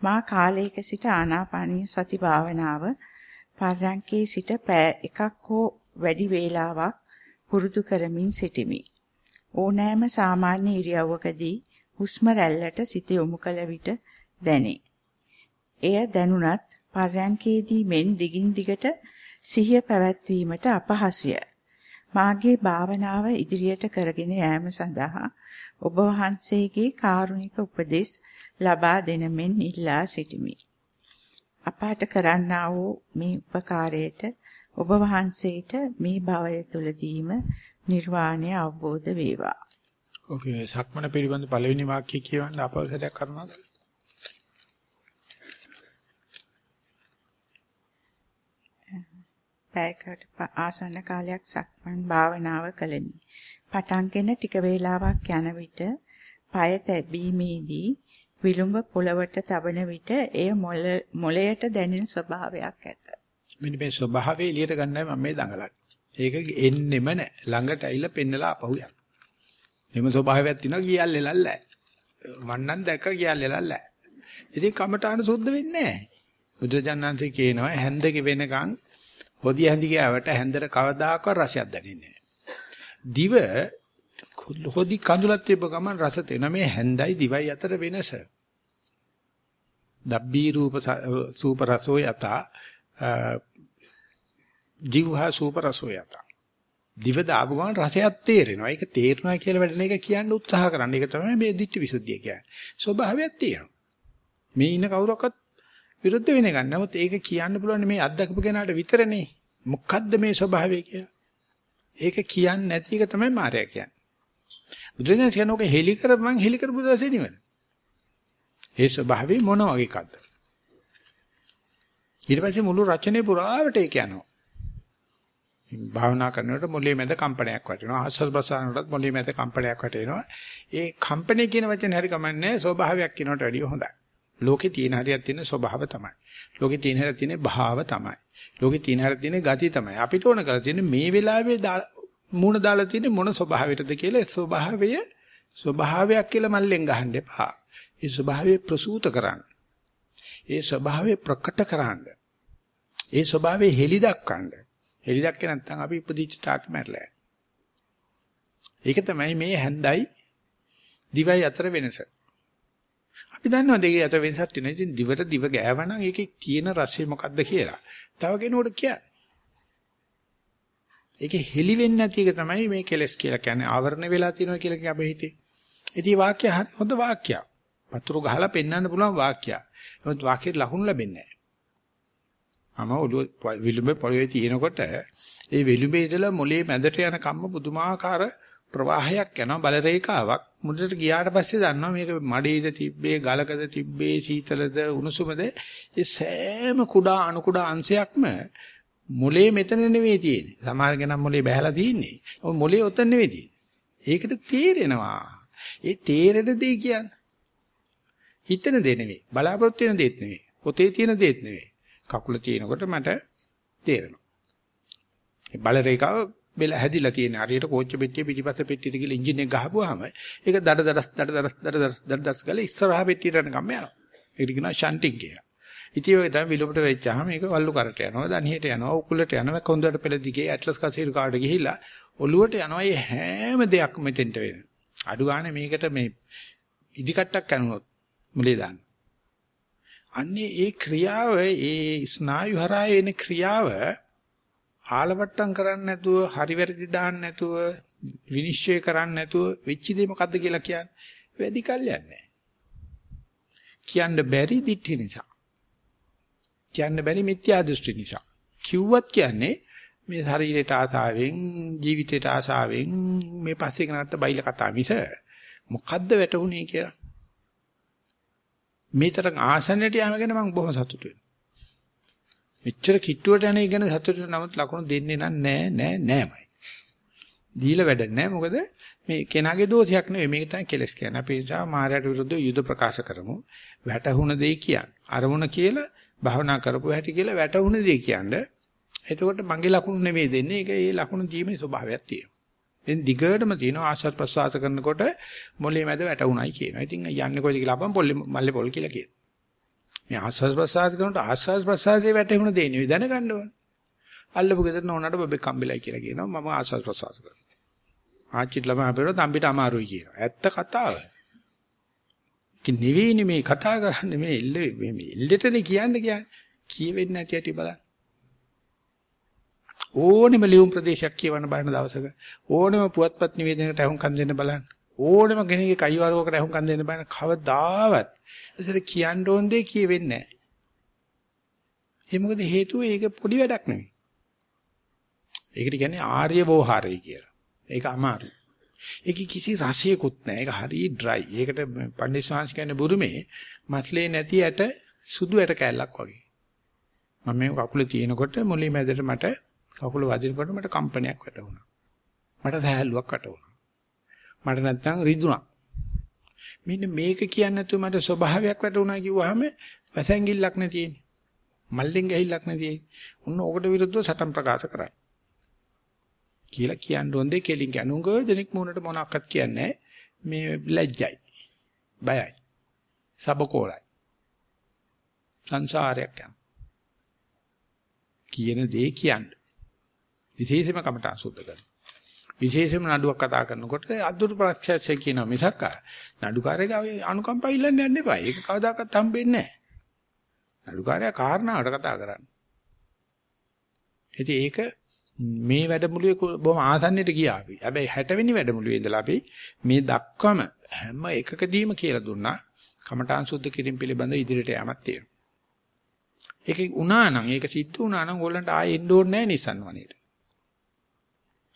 B: මා කාලයක සිට ආනාපානීය සති භාවනාව පර්යංකේ සිට පෑ එකක් හෝ වැඩි වේලාවක් පුරුදු කරමින් සිටිමි. ඕනෑම සාමාන්‍ය ඉරියව්වකදී හුස්ම රැල්ලට සිත යොමු කළ විට දැනේ. එය දැනුණත් පර්යංකේදී මෙන් දිගින් දිගට සිහිය පැවැත්වීමට අපහසුය. මාගේ භාවනාව ඉදිරියට කරගෙන යාම සඳහා ඔබ වහන්සේගේ කාරුණික උපදෙස් ලබා දෙන මෙන් ඉල්ලා සිටිමි. අපාට කරන්නා වූ මේ උපකාරයට ඔබ වහන්සේට මේ භවය තුලදීම නිර්වාණය අවබෝධ වේවා.
A: ඔකේ සක්මන පිළිබඳ පළවෙනි වාක්‍යය කියවන්න අපවසරයක් කරනවද?
B: පැයකට ආසන්න කාලයක් සක්මන් භාවනාව කළෙමි. පටන්ගෙන ටික වේලාවක් යන විට পায় තැබීමේදී විලුඹ පොළවට තබන විට එය මොළයට දැනෙන ස්වභාවයක් ඇත.
A: මෙන්න මේ ස්වභාවය එළියට ගන්නයි මම මේ දඟලන්නේ. ඒක එන්නෙම නැහැ. ළඟට ඇවිල්ලා පෙන්නලා අපහු යන. මෙම ස්වභාවයක් තියෙනවා කියල්ලෙලල්ල. මන්නම් දැක්ක කියල්ලෙලල්ල. ඉතින් කමඨාන සුද්ධ වෙන්නේ නැහැ. බුදුජානන්සේ කියනවා හැන්දක වෙනකන් හොදිය හැඳි ගෑවට හැන්දට කවදාකවත් රසයක් දැනෙන්නේ නැහැ. දිව හොදි කඳුලක් තිබ්බ ගමන් රස තේන මේ හැන්දයි දිවයි අතර වෙනස. දබ්බී රූප සූප රසෝ යත ජීවහා සූප රසෝ යත. දිව දාපු ගමන් රසයක් තේරෙනවා. ඒක තේරෙනවා කියලා වැඩන එක කියන්න උත්සාහ කරන්න. ඒක තමයි මේ දිට්ඨි විසුද්ධිය කියන්නේ. ස්වභාවයක් තියෙනවා. මේ ඉන්න කවුරක්වත් විරුද්ධ වෙන එක. නමුත් ඒක කියන්න පුළුවන් මේ අත්දකපු කෙනාට විතරනේ. මොකද්ද මේ ස්වභාවය කියලා? ඒක කියන්නේ නැති එක තමයි මායя කියන්නේ. බුදුරජාණන් කියනෝක හෙලි කරපන් හෙලි කරපු දවසේ නිවන. ඒ ස්වභාවය මොන වගේ එකක්ද? ඊට පස්සේ මුළු රචනයේ පුරාවට ඒක යනවා. භාවනා කරනකොට මොළේ මැද කම්පනයක් වැටෙනවා. ආස්වාද ප්‍රසාරනකොටත් මොළේ මැද කම්පනයක් වැටෙනවා. ඒ කම්පණය කියන වචනේ හරි කමන්නේ ස්වභාවයක් කියනට වැඩිය හොඳයි. ලෝකේ තියෙන හරියක් තියෙන ස්වභාව තමයි. ලෝකේ තියෙන හරියක් තියෙන භාව තමයි. ලෝකේ තියෙන හරියක් තියෙන ගති තමයි. අපිට ඕන කරලා තියෙන්නේ මේ වෙලාවේ මූණ දාලා තියෙන්නේ මොන ස්වභාවයටද කියලා ස්වභාවය ස්වභාවයක් කියලා මල්ලෙන් ගහන්න එපා. ඒ ස්වභාවය ප්‍රසූත කරන්න. ඒ ස්වභාවය ප්‍රකට කරන්න. ඒ ස්වභාවය හෙලි දක්වන්න. හෙලි දක්කේ නැත්නම් අපි උපදීච්ච තාක් මැරලා. ඒක තමයි මේ හැන්දයි දිවයි අතර වෙනස. අපි දන්නවා දෙකේ අතර වෙනසක් තියෙනවා. ඉතින් දිවට දිව ගෑවනම් ඒකේ තියෙන රසය මොකක්ද කියලා. තව කෙනෙකුට කියන්න. ඒකේ හෙලි වෙන්නේ නැති එක තමයි මේ කෙලස් කියලා කියන්නේ. ආවරණ වෙලා තියෙනවා කියලා කිය අපේ හිතේ. ඉතින් වාක්‍ය හරි හොඳ වාක්‍යයක්. පතුරු ගහලා පෙන්වන්න පුළුවන් වාක්‍යයක්. නමුත් වාක්‍යෙට ලකුණු ලැබෙන්නේ නැහැ. මම ඔළුව විලුඹේ පොළවේ තියෙනකොට ඒ විලුඹේ ඉඳලා මොලේ මැදට යන කම්ම පුදුමාකාර ප්‍රවාහයක් යනවා බල රේඛාවක් මුදට ගියාට පස්සේ දන්නවා මේක මඩේද තිබ්බේ ගලකද තිබ්බේ සීතලද උණුසුමද ඒ සෑම කුඩා අණු කුඩා අංශයක්ම මොලේ මෙතන නෙවෙයි තියෙන්නේ. සමහරගෙන මොලේ බහැලා තියෙන්නේ. ඔය මොලේ ඔතන නෙවෙයි තියෙන්නේ. ඒකට තේරෙනවා. ඒ තේරෙන දේ කියන්නේ හිතන දේ නෙවෙයි බලාපොරොත්තු වෙන දේත් නෙවෙයි පොතේ තියෙන දේත් නෙවෙයි. කකුල තියෙනකොට මට තේරෙනවා. බල රේඛාව බෙල හැදිලා තියෙන හරියට කෝච්චි පෙට්ටිය පිටිපස්ස පෙට්ටියට කියලා එන්ජින් එක ගහපුවාම ඒක දඩ දඩස් දඩ දඩස් දඩ දඩස් දඩ දඩස් ගාලා ඉස්සරහා පෙට්ටියට යනකම් යනවා. ඒකට කියනවා ෂන්ටිං කියලා. ඉතින් ඔය තමයි විලුඹට වෙච්චාම මේක වල්ලු කරට යනවා, දණහියට යනවා, උකුලට යනවා, කොන්දට පෙළ දිගේ ඇට්ලස් කසීරු කාට ගිහිලා ඔලුවට යනවා. මේ හැම දෙයක්ම මෙතෙන්ට වෙන. අඩු ගානේ මේකට මේ ඉදිකට්ටක් කනනොත් මුලේ දාන්න. අන්නේ ඒ ක්‍රියාව ඒ ස්නායු හරහා එන ක්‍රියාව ආලවට්ටම් කරන්නේ නැතුව හරි වැරදි දාන්න නැතුව විනිශ්චය කරන්නේ නැතුව වෙච්ච දේ මොකද්ද කියලා කියන්නේ වැඩි කල්යන්නේ නැහැ. කියන්න බැරි දිට්ඨි නිසා. කියන්න බැරි මිත්‍යා දෘෂ්ටි නිසා. කිව්වත් කියන්නේ මේ ශරීරයට ආසාවෙන් ජීවිතයට ආසාවෙන් මේ පස්සේ කරනත් බයිල කතා මිස මොකද්ද වැටුනේ කියලා. මේ තරම් ආසන්නට යෑම ගැන මම බොහොම සතුටු වෙනවා. මෙච්චර කිට්ටුවට යන ඉගෙන සතුටු නමුත් ලකුණු දෙන්නේ නෑ නෑ නෑමයි. දීලා වැඩ නෑ මොකද මේ කෙනාගේ දෝෂයක් නෙවෙයි මේක තමයි කෙලස් කියන්නේ. අපි නිසා මායයට විරුද්ධව යුද ප්‍රකාශ කරමු. වැටහුණ දෙය කියන්නේ. අරමුණ කියලා භවනා කරපු හැටි කියලා වැටහුණ දෙය කියන්නේ. එතකොට මගේ ලකුණු නෙවෙයි දෙන්නේ. ඒක ඒ ලකුණු දීමේ ස්වභාවයක් තියෙනවා. එන් දිගටම තියෙනවා ආශ්වාස ප්‍රශ්වාස කරනකොට මොලේ මැද වැටුණයි කියනවා. ඉතින් යන්නේ කොයිද කියලා අපම් පොල්ලේ මල්ලේ පොල් කියලා කියනවා. මේ ආශ්වාස ප්‍රශ්වාස කරනකොට ආශ්වාස ප්‍රශ්වාසයේ වැටුණ දේ නෙවෙයි දැනගන්න ඕනේ. අල්ලපු ගෙදර නෝනට බබෙක් කම්බිලයි කියලා කියනවා. මම ආශ්වාස ප්‍රශ්වාස කරනවා. ආච්චිට ළමයි අපේට තම්බිට අමාරුයි කියනවා. ඇත්ත කතාව. කි නෙවෙයිනේ මේ කතා කරන්නේ මේ එල්ල මේ එල්ලෙටනේ කියන්නේ කියන්නේ. කියවෙන්නේ නැති ඇටි බලන්න. ඕනෙම ලියුම් ප්‍රදේශයක් කියවන්න බලන දවසක ඕනෙම පුවත්පත් නිවේදනයකට අහුම්කම් දෙන්න බලන්න ඕනෙම කෙනෙක්ගේ කයිවාරුවකට අහුම්කම් දෙන්න බලන්න කවදාවත් ඒසර කියන්න ඕන දේ කියවෙන්නේ නැහැ. ඒ මොකද හේතුව ඒක පොඩි වැඩක් නෙවෙයි. ඒකට කියන්නේ ආර්ය වෝහාරය කියලා. ඒක අමාරුයි. ඒක කිසි රසයකුත් නැහැ. ඒක හරි ඩ්‍රයි. ඒකට පණ්ඩිත ශාන්ස් කියන්නේ බුරුමේ මස්ලේ නැති ඇට සුදු ඇට කෑල්ලක් වගේ. මම මේ කකුලේ තියෙනකොට මොළේ මැදට මට කකුල වදිනකොට මට කම්පනයක් වැටුණා. මට සහැල්ලුවක් වැටුණා. මට නැත්තම් රිදුණා. මෙන්න මේක කියන්නේ නැතුව මට ස්වභාවයක් වැටුණා කිව්වහම වැසැංගිල්ලක් නැතිනේ. මල්ලෙන් ගහිල්ලක් නැතිනේ. උන්න ඕකට විරුද්ධව සටන් ප්‍රකාශ කරා. කියලා කියන්න ඕන දෙ කෙලින් කනුංග දෙනෙක් මොනට මොනක්වත් කියන්නේ මේ ලැජ්ජයි. බයයි. සබකෝලයි. සංසාරයක් යන. කියන දේ කියන්නේ විශේෂයෙන්ම කමට අසුද්ධ කරනවා. විශේෂයෙන්ම නඩුවක් කතා කරනකොට අද්දුරු ප්‍රත්‍යක්ෂය කියන මිසක් නඩුකාරයාගේ අනුකම්පාව ඉල්ලන්න යන්න එපා. ඒක කවදාකවත් හම්බෙන්නේ නැහැ. නඩුකාරයා කාරණාවට කතා කරන්නේ. ඉතින් ඒක මේ වැඩමුළුවේ බොහොම ආසන්නයට ගියා අපි. හැබැයි 60 වෙනි වැඩමුළුවේ ඉඳලා අපි මේ දක්වම හැම එකකදීම කියලා දුන්නා කමඨාන් සුද්ධ කිරීම පිළිබඳ ඉදිරියට යamak තියෙනවා. ඒක උනා නම් ඒක සිද්ධ වුණා නම් ඕගොල්ලන්ට ආයෙ එන්න ඕනේ නැහැ නිසන් වනේට.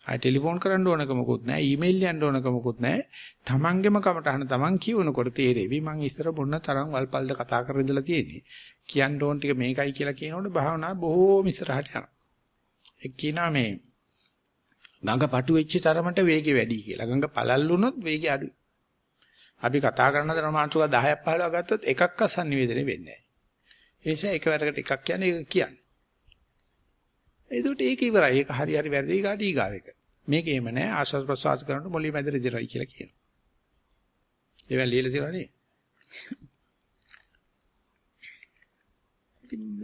A: ආයි ටෙලිෆෝන් කරන්න ඕනක මොකුත් නැහැ, ඊමේල් යන්න ඕනක මොකුත් නැහැ. තමන්ගෙම කමටහන තමන් කියවනකොට තේරෙවි මං ඉස්සර බොන්න තරම් වල්පල්ද කතා කරගෙන ඉඳලා තියෙන්නේ. කියන්න ඕන ටික මේකයි කියලා කියනකොට භාවනා බොහෝම ඉස්සරහට යනවා. ඒ කියනවා මේ ගඟ පටු වෙච්ච තරමට වේගය වැඩි කියලා. ගඟ පළල් වුණොත් වේගය අඩුයි. අපි කතා කරන දර මාතෘකා 10ක් 15ක් ගත්තොත් එකක්වත් sannivedana වෙන්නේ නැහැ. ඒ නිසා එකවරකට එකක් කියන්නේ ඒක කියන්නේ. එතකොට ඒක ඉවරයි. ඒක හරි හරි වැරදි කාටි ඊගාව එක. මේක එහෙම නෑ ආස්වාද ප්‍රසවාස කරනකොට මොළේ මැද රිදෙනයි කියලා කියනවා. ඒවා ලියලා තියෙනවා නේ.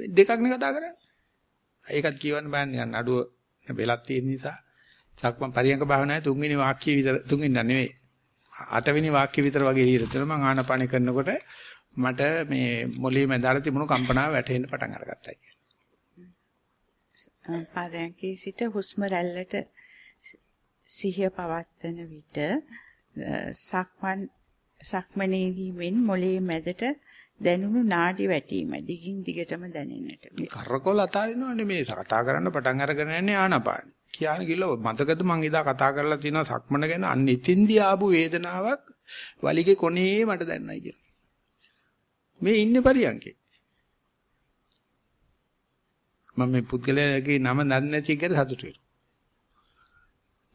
A: දෙකක් නේ කතා කරන්නේ. ඒකත් කියවන්න බෑනේ යන්න අඩුව වෙලක් තියෙන නිසා. සක්මන් පරියංග භාවනාවේ තුන්වෙනි වාක්‍ය විතර තුන්වෙනි නෙවෙයි. අටවෙනි වාක්‍ය විතර වගේ ඉහිරතන මම ආනපාන කරනකොට මට මේ මොළේ මැදාර තිබුණු කම්පනාව වැටෙන්න පටන් අරගත්තා කියලා.
B: පරයන්කේ සිට හුස්ම රැල්ලට සිහිය පවත්වන විට සක්මන් සක්මනේදී මෙන් මොළයේ මැදට දැනුණු නාඩි වැටීම දිගින් දිගටම දැනෙන්නට.
A: කරකොල අතාරිනවනේ මේ කතා කරන්න පටන් අරගෙන යන්නේ ආනපාන. කියන කිල්ල මතකද මං එදා කතා කරලා තියෙනවා සක්මන ගැන අන්න ඉතින්දී ආපු වේදනාවක් වලිගේ කොනේ මට දැන්නයි කියලා. මේ ඉන්නේ පරියන්කේ. මම මේ පුද්ගලයාගේ නම දන්නේ නැති එකට සතුටු වෙනවා.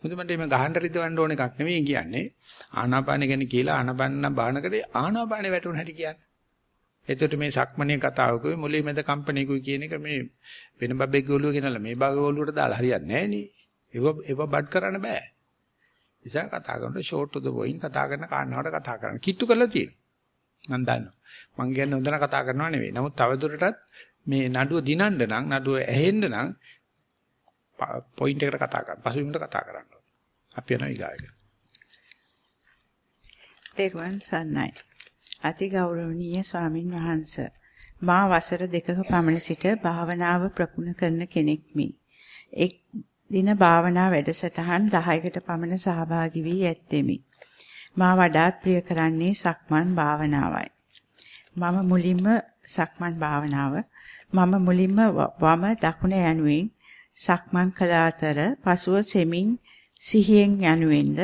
A: මොකද මට මේ ගහන්න රිදවන්න ඕන එකක් නෙමෙයි කියන්නේ. ආනාපාන ගැන කියලා ආනාපාන බාහනකට ආනාපානේ වැටුණ හැටි කියන්නේ. එතකොට මේ සක්මණේ කතාවකුයි මොලේ මැද කම්පණේකුයි කියන එක මේ වෙන බබෙක් ගොළුව ගෙනලා මේ බබ ගොළුවට දාලා හරියන්නේ නැහැ නේ. ඒව ඒව බඩ් කරන්න බෑ. නිසා කතා කරනකොට ෂෝට් ටු ද පොයින්ට් කතා කරන කාරණාවට කතා කරන්න. කිට්ටු කරලා තියෙනවා. මම දන්නවා. මං කියන්නේ හොඳන කතා කරනවා නෙවෙයි. නමුත් තවදුරටත් මේ නඩුව දිනන්න නම් නඩුව ඇහෙන්න නම් පොයින්ට් එකට කතා කරන්න. පසුබිමට කතා කරන්න. අපි යනවා ඊගායක.
B: තෙරුවන් සරණයි. අති ගෞරවනීය ස්වාමින් වහන්සේ මා වසර දෙකක පමණ සිට භාවනාව ප්‍රගුණ කරන කෙනෙක්මි. එක් දින භාවනා වැඩසටහන් 10කට පමණ සහභාගී වී ඇත්තෙමි. මා වඩාත් ප්‍රිය කරන්නේ සක්මන් භාවනාවයි. මම මුලින්ම සක්මන් භාවනාව මම මුලින්ම වම දකුණ යනුවෙන් සක්මන් කළ අතර පසුව සෙමින් සිහියෙන් යනුවෙන්ද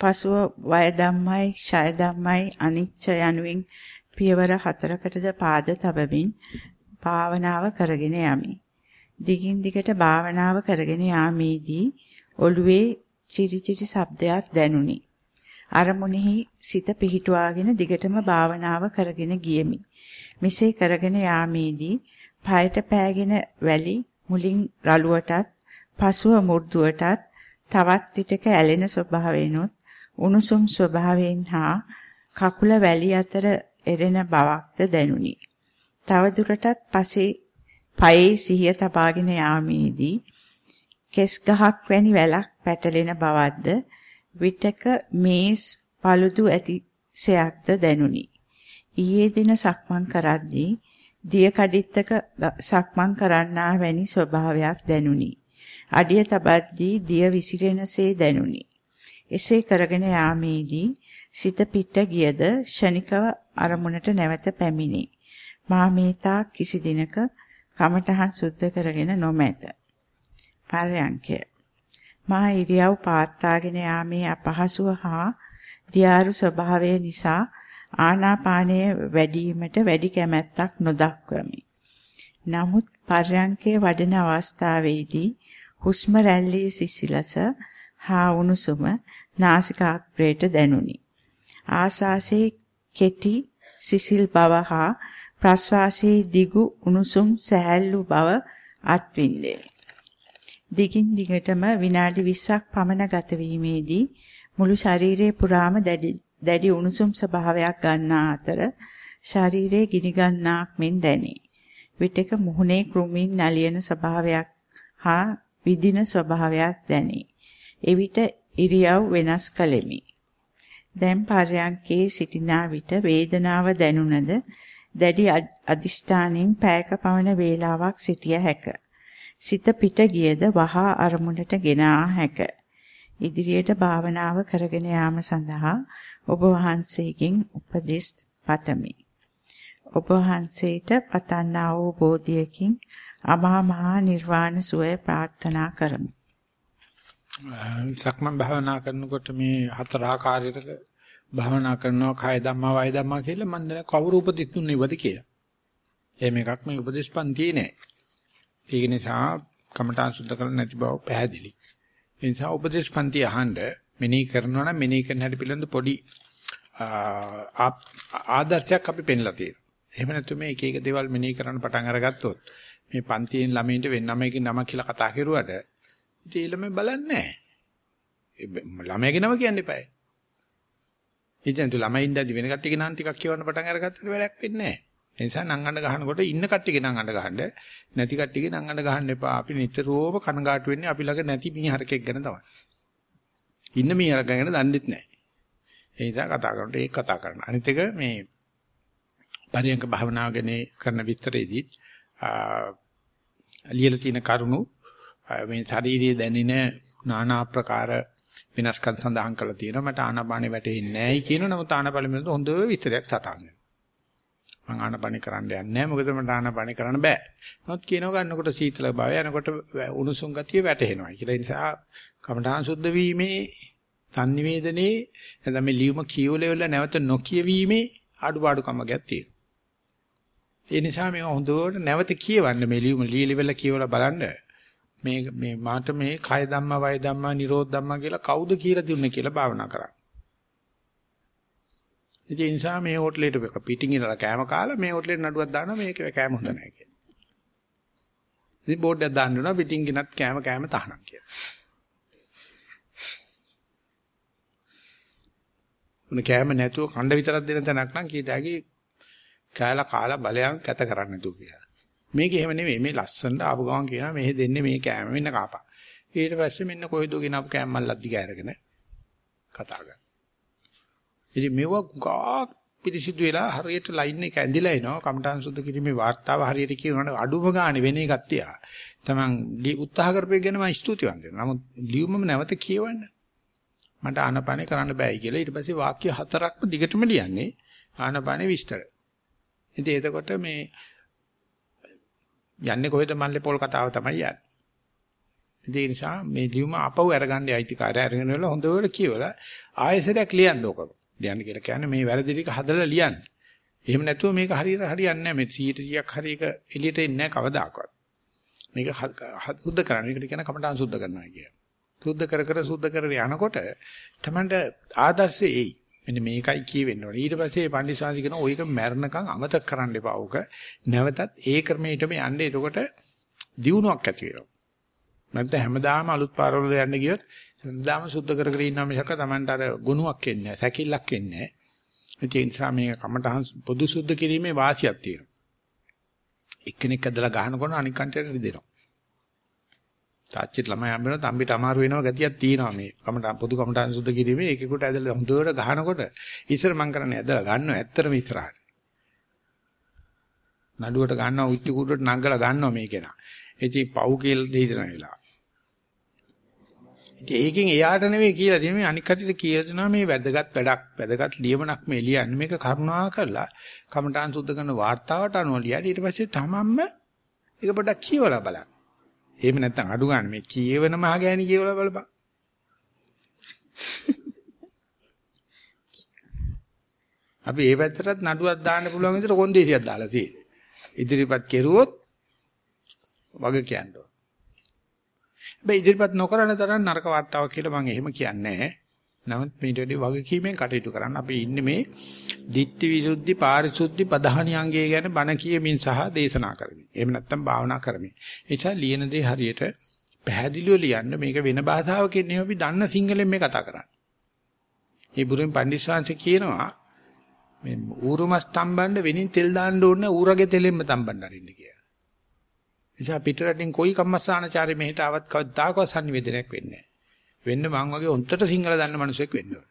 B: පසුව වය ධම්මයි ඡය ධම්මයි අනිච්ච යනුවෙන් පියවර හතරකටද පාද තබමින් භාවනාව කරගෙන යමි. දිගින් දිගට භාවනාව කරගෙන යාමේදී ඔළුවේ චිරිචිරි ශබ්දයක් දැනුනි. අරමුණෙහි සිත පිහිටුවාගෙන දිගටම භාවනාව කරගෙන ගියමි. මෙසේ කරගෙන යාමේදී පයට පෑගෙන වැලි මුලින් රළුවටත් පසුව මුර්ධුවටත් තවත් විටක ඇලෙන ස්වභාවයෙන්ුත් උණුසුම් ස්වභාවයෙන් හා කකුල වැලි අතර එරෙන බවක්ද දැනුනි. තවදුරටත් පසේ පයේ සිහිය තබාගෙන යාමේදී කෙස් ගහක් වැනි වැලක් පැටලෙන බවක්ද විටක මේස් paludu ඇතිසයක්ද දැනුනි. ඊයේ දින සක්මන් කරද්දී දිය කඩਿੱත්තක සක්මන් කරන්නා වැනි ස්වභාවයක් දැනුනි. අඩිය තබද්දී දිය විසිරෙනසේ දැනුනි. එසේ කරගෙන යාමේදී සිත පිට ගියද ෂණිකව අරමුණට නැවත පැමිණේ. මා මේතා කිසි දිනක කමඨහන් සුද්ධ කරගෙන නොමැත. පරයන්කය. මා ඉරියව් පාත්තාගෙන යාමේ අපහසුව හා දියාරු ස්වභාවය නිසා ආනාපානය වැඩිවීමට වැඩි කැමැත්තක් නොදක්වමි. නමුත් පරයන්කේ වඩන අවස්ථාවේදී හුස්ම රැල්ලේ සිසිලස හා උණුසුම නාසිකාග්‍රේට දැනුනි. ආශාසයේ කෙටි සිසිල් බව හා ප්‍රශ්වාසයේ දිගු උණුසුම් සැහැල්ලු බව අත්විඳේ. දිගින් දිගටම විනාඩි 20ක් පමණ ගත වීමේදී මුළු ශරීරයේ පුරාම දැඩි දැඩි උණුසුම් ස්වභාවයක් ගන්නා අතර ශරීරයේ ගිනි ගන්නාක් මෙන් දැනේ. විටක මුහුණේ කෘමීන් නලියන ස්වභාවයක් හා විදින ස්වභාවයක් දැනේ. එවිට ඉරියව් වෙනස් කළෙමි. දැන් පර්යන්කේ සිටිනා විට වේදනාව දැනුණද දැඩි අදිෂ්ඨානෙන් පැයක පවන වේලාවක් සිටිය හැක. සිත පිට ගියද වහා අරමුණට ගෙන හැක. ඉදිරියට භාවනාව කරගෙන යාම සඳහා ඔබ වහන්සේගෙන් උපදෙස් පතමි. ඔබ වහන්සේට පතන්නා වූ බෝධියකින් අමා මහ නිර්වාණ සුවය ප්‍රාර්ථනා කරමි.
A: සක්මන් භාවනා කරනකොට මේ හතර ආකාරයකට භාවනා කරනවා කාය ධම්මා වාය ධම්මා කියලා මම දැන් කවුරු උපදෙස් දුන්නේවද කියලා. එහෙම එකක් මේ උපදේශ පන්තියේ නෑ. ඒක නිසා කමඨාන් සුද්ධ කරලා නැති බව පැහැදිලි. ඒ නිසා උපදේශ පන්ති අහන්න මෙනෙහි කරනවා නම් මෙනෙහි කරන හැටි පිළිබඳ පොඩි ආදර්ශයක් අපි පෙන්ලා තියෙනවා. එහෙම නැත්නම් මේ එක එක දේවල් මෙනෙහි කරන්න පටන් අරගත්තොත් මේ පන්තියෙන් ළමයින්ට වෙන්නමයිකින් නම කියලා කතා කරුවට ඉතින් ඒ ළමයි බලන්නේ නැහැ. ළමයාගේ නම කියන්න එපායි. ඉතින් තු ළමයි ඉඳද්දි වෙන කට්ටියගේ නම් ටිකක් කියවන්න පටන් අරගත්තට වැඩක් වෙන්නේ නැහැ. ඒ නිසා නංගන්න ගහනකොට ඉන්න කට්ටියගේ නංගන්න ගහන්න නැති කට්ටියගේ නංගන්න ගහන්න එපා. අපි නිතරම කනගාටු වෙන්නේ අපි ළඟ නැති මීහරකෙක් ගැන තමයි. ඉන්න මීහරක ගැන දන්නෙත් නැහැ. ඒ නිසා කතා කරනකොට ඒක කතා කරන්න. අනිත් එක මේ පරියංක භාවනාව ගැන කරන විස්තරෙදී ලියලා තියෙන කරුණු මේ ශරීරයේ දැනෙන নানা ආකාර වෙනස්කම් සඳහන් කරලා තියෙනවා. මට ආනාපානෙ වැටෙන්නේ නැහැයි කියන නමුත් ආනාපානෙ වලට හොඳ විස්තරයක් සටහන් වෙනවා. මම ආනාපානෙ කරන්න යන්නේ නැහැ. මොකද මට ආනාපානෙ කරන්න බෑ. නමුත් කියනවා ගන්නකොට සීතල භාවය යනකොට උණුසුම් ගතිය වැටෙනවා. කියලා නිසා කමඨාන් සුද්ධ වීමේ සංනිවේදනයේ නැත්නම් මේ ලියුම කියවලෙවල නැවත නොකියවීමේ අඩුපාඩුකමක් තියෙනවා. ඒ නිසා මේ හොඳට නැවත කියවන්න මේ ලියුම ලියලිවල කියවලා බලන්න මේ මේ මාට මේ කය ධම්මා වය ධම්මා නිරෝධ ධම්මා කියලා කවුද කියලා දුන්නේ කියලා භාවනා කරා. ඒ නිසා මේ හොටලෙට පිටින් ඉඳලා කෑම කාලා මේ හොටලෙට නඩුවක් දානවා මේක කෑම හොඳ නැහැ කියලා. ඉතින් බෝඩ් එකක් දාන්න උනා පිටින් ගෙනත් කෑම කෑම තහනම් කියලා. උන කෑම නැතුව කණ්ඩ විතරක් දෙන තැනක් නම් කීයදාගේ කෑලා කාලා බලයන් කැත කරන්න නැතුව කියලා. මේක එහෙම නෙමෙයි මේ ලස්සනට ආපු ගමන් කියනවා මෙහෙ දෙන්නේ මේ කෑම මෙන්න කාපා. ඊට පස්සේ මෙන්න කොයිද ගෙනාපු කෑම මල්ලක් දිග අරගෙන කතා කරනවා. ඉතින් මේව ගා පිරිසිදු වෙලා හරියට ලයින් එක ඇඳිලා එනවා. කමඨාන් සුද්ධ කිරීමේ වාර්තාව හරියට කියනකොට අඩුම ගානේ වෙන එකක් තියා. තමන් උත්සාහ කරපේ ගැන මම ස්තුතිවන්ත වෙනවා. නමුත් ලියුමම නැවත කියවන්න. මට ආනපානේ කරන්න බෑයි කියලා ඊට පස්සේ වාක්‍ය හතරක්ම දිගටම ලියන්නේ ආනපානේ විස්තර. ඉතින් එතකොට මේ යන්නේ කොහෙද මල්ලේ පොල් කතාව තමයි යන්නේ. ඒ නිසා මේ ලියුම අපව අරගන්න අයිතිකාරය අරගෙන වල හොඳට කියවලා ආයෙසරයක් ලියන්න ඕක. ලියන්න කියලා කියන්නේ මේ වැරදි ටික හදලා ලියන්න. එහෙම නැතුව මේක හරියට හරියන්නේ නැහැ. මේ 100ක් හරි එක එළියට එන්නේ නැහැ කවදාකවත්. මේක සුද්ධ කරන්න. ඒකට කියන කමඨාන් සුද්ධ කරනවා කිය. සුද්ධ කර කර සුද්ධ කර යනකොට තමන්ට ආදර්ශය එයි. මෙන්න මේකයි කියවෙන්න ඕනේ. ඊට පස්සේ පණ්ඩිතසාංශ කියන ඔයක මැරණකම් අමතක කරන්න එපා. ඕක නැවතත් ඒ ක්‍රමයටම යන්න. එතකොට දියුණුවක් ඇති වෙනවා. නැත්නම් හැමදාම අලුත් පාරවල යන්න ගියොත් හැමදාම සුද්ධ කර කර ඉන්නා මිසක Tamanට අර ගුණයක් එන්නේ නැහැ. සැකිල්ලක් එන්නේ නැහැ. ඒ නිසා මේ කමටහන් පොදු සුද්ධ කිරීමේ වාසියක් තියෙනවා. එක්කෙනෙක් ඇදලා ගහනකොට අනික් කන්ටේට රිදෙනවා. තාච්චිත් ළමයි හම්බෙනවා තම්බිට අමාරු වෙනවා ගතියක් තියෙනවා මේ. කමට පොදු කමටහන් සුද්ධ කිරීමේ ඒකෙකුට ඇදලා හොඳට ගහනකොට ඉස්සර මං කරන්නේ ඇදලා ගන්නවා ඇත්තටම ඉස්සරහට. නඩුවට ගන්නවා උච්ච කුඩුවට නංගලා ගන්නවා මේ කෙනා. ඉතින් පව් කියලා දෙහිතන වෙලා. ඉතින් ඒකෙන් එයාට නෙමෙයි කියලා තියෙන මේ අනික් කටිට කියලා දෙනවා මේ වැදගත් වැඩක් වැදගත් ලියමනක් මේ ලියන්නේ මේක කරුණා කරලා කමටහන් සුද්ධ කරන වார்த்தාවට අනුව ලියලා ඊට පස්සේ තමන්ම ඒක පොඩ්ඩක් කියවලා බලන්න. එහෙම නැත්නම් අඩු ගන්න මේ කියවන මහගෑණි කියවලා බලපන්. අපි ඒ පැත්තටත් නඩුවක් දාන්න පුළුවන් විදිහට කොන්දේසියක් දාලා තියෙනවා. ඉදිරිපත් කෙරුවොත් වග කියන්න ඕන. හැබැයි ඉදිරිපත් නොකරන තරම් නරක වතාවක් කියලා මම එහෙම කියන්නේ නැහැ. නමුත් මේට වැඩි වගකීමෙන් කටයුතු කරන්න. අපි ඉන්නේ මේ ditthi visuddhi parisuddhi පධානි අංගය ගැන බණ කියමින් සහ දේශනා කරමින්. එහෙම නැත්නම් භාවනා කරමින්. ඒ නිසා ලියන දේ හරියට පැහැදිලිව ලියන්න මේක වෙන භාෂාවකින් නෙවෙයි අපි දන්න සිංහලෙන් මේ කතා කරන්නේ. මේ බුරුෙන් පණ්ඩිස්වාංශ කියනවා මේ ඌරුමස් තම්බන්න වෙනින් තෙල් දාන්න ඕනේ ඌරගේ තෙලෙන්ම තම්බන්න අරින්න කියලා. නිසා පිටරටින් කොයි කම්මස්සානචාරි මෙහෙට ආවත් කවදාකවත් sannivedanayak වෙන්නේ නැහැ. වෙන්න මං වගේ උන්ටට සිංහල දන්න මිනිසෙක් වෙන්න ඕන.